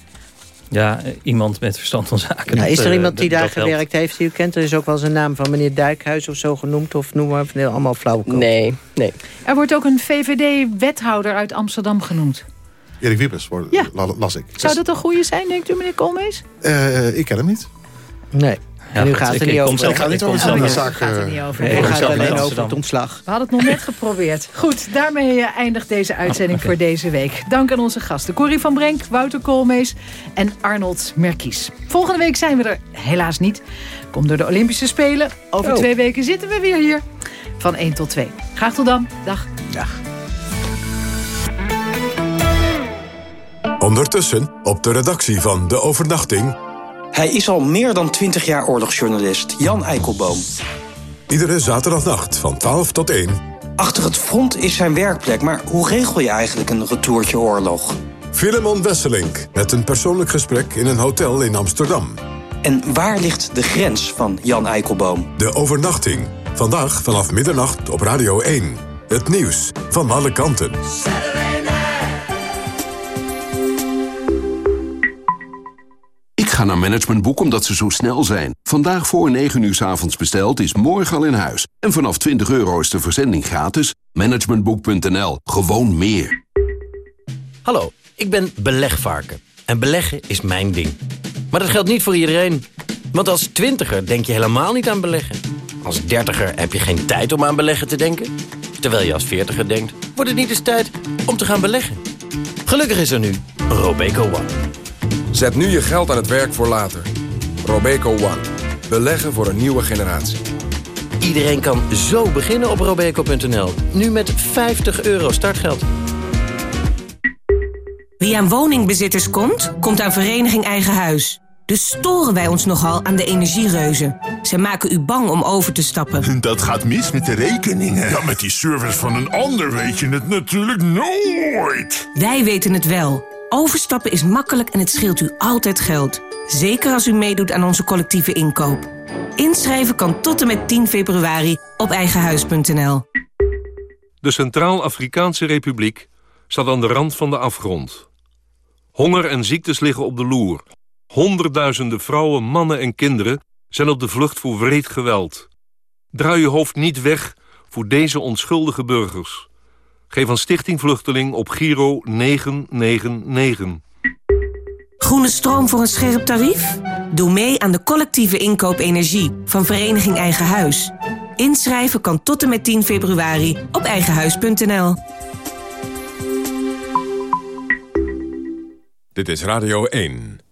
Ja, iemand met verstand van zaken. Nou, is er dat, iemand die daar helpt. gewerkt heeft die u kent? Er is ook wel eens een naam van meneer Duikhuis of zo genoemd. Of noem maar even allemaal flauwekul. Nee, nee. Er wordt ook een VVD-wethouder uit Amsterdam genoemd. Erik Wiebes, Ja. las ik. Zou dat een goede zijn, denkt u, meneer Koolmees? Uh, ik ken hem niet. Nee. Ja, en u goed, gaat ik- er niet over. zelf- Ik ga niet over kom de zelf- zaak. gaat niet over. Nee, Het gaat alleen over het ontslag. We hadden het nog net geprobeerd. Goed, daarmee eh, eindigt deze uitzending voor deze week. Dank aan onze gasten Corrie van Brenk, Wouter Koolmees en Arnold Merkies. Volgende week zijn we er helaas niet. Komt door de Olympische Spelen. Over Oh. twee weken zitten we weer hier. Van 1 tot 2. Graag tot dan. Dag. Dag. Ondertussen op de redactie van De Overnachting... Hij is al meer dan 20 jaar oorlogsjournalist, Jan Eikelboom. iedere zaterdagnacht van 12 tot 1... Achter het front is zijn werkplek, maar hoe regel je eigenlijk een retourtje oorlog? Filemon Wesselink met een persoonlijk gesprek in een hotel in Amsterdam. En waar ligt de grens van Jan Eikelboom? De Overnachting. Vandaag vanaf middernacht op Radio 1. Het nieuws van alle kanten. Ga naar Managementboek omdat ze zo snel zijn. Vandaag voor 9 uur s avonds besteld is morgen al in huis. En vanaf 20 euro is de verzending gratis. Managementboek.nl. Gewoon meer. Hallo, ik ben belegvarken. En beleggen is mijn ding. Maar dat geldt niet voor iedereen. Want als twintiger denk je helemaal niet aan beleggen. Als dertiger heb je geen tijd om aan beleggen te denken. Terwijl je als veertiger denkt, wordt het niet eens tijd om te gaan beleggen. Gelukkig is er nu Robeco One. Zet nu je geld aan het werk voor later. Robeco One. Beleggen voor een nieuwe generatie. Iedereen kan zo beginnen op robeco.nl. Nu met 50 euro startgeld. Wie aan woningbezitters komt, komt aan Vereniging Eigen Huis. Dus storen wij ons nogal aan de energiereuzen. Ze maken u bang om over te stappen. (laughs) Dat gaat mis met de rekeningen. Ja, met die service van een ander weet je het natuurlijk nooit. Wij weten het wel. Overstappen is makkelijk en het scheelt u altijd geld. Zeker als u meedoet aan onze collectieve inkoop. Inschrijven kan tot en met 10 februari op eigenhuis.nl. De Centraal-Afrikaanse Republiek staat aan de rand van de afgrond. Honger en ziektes liggen op de loer. Honderdduizenden vrouwen, mannen en kinderen zijn op de vlucht voor wreed geweld. Draai je hoofd niet weg voor deze onschuldige burgers. Geef aan Stichting Vluchteling op Giro 999. Groene stroom voor een scherp tarief? Doe mee aan de collectieve inkoop energie van Vereniging Eigen Huis. Inschrijven kan tot en met 10 februari op eigenhuis.nl. Dit is Radio 1.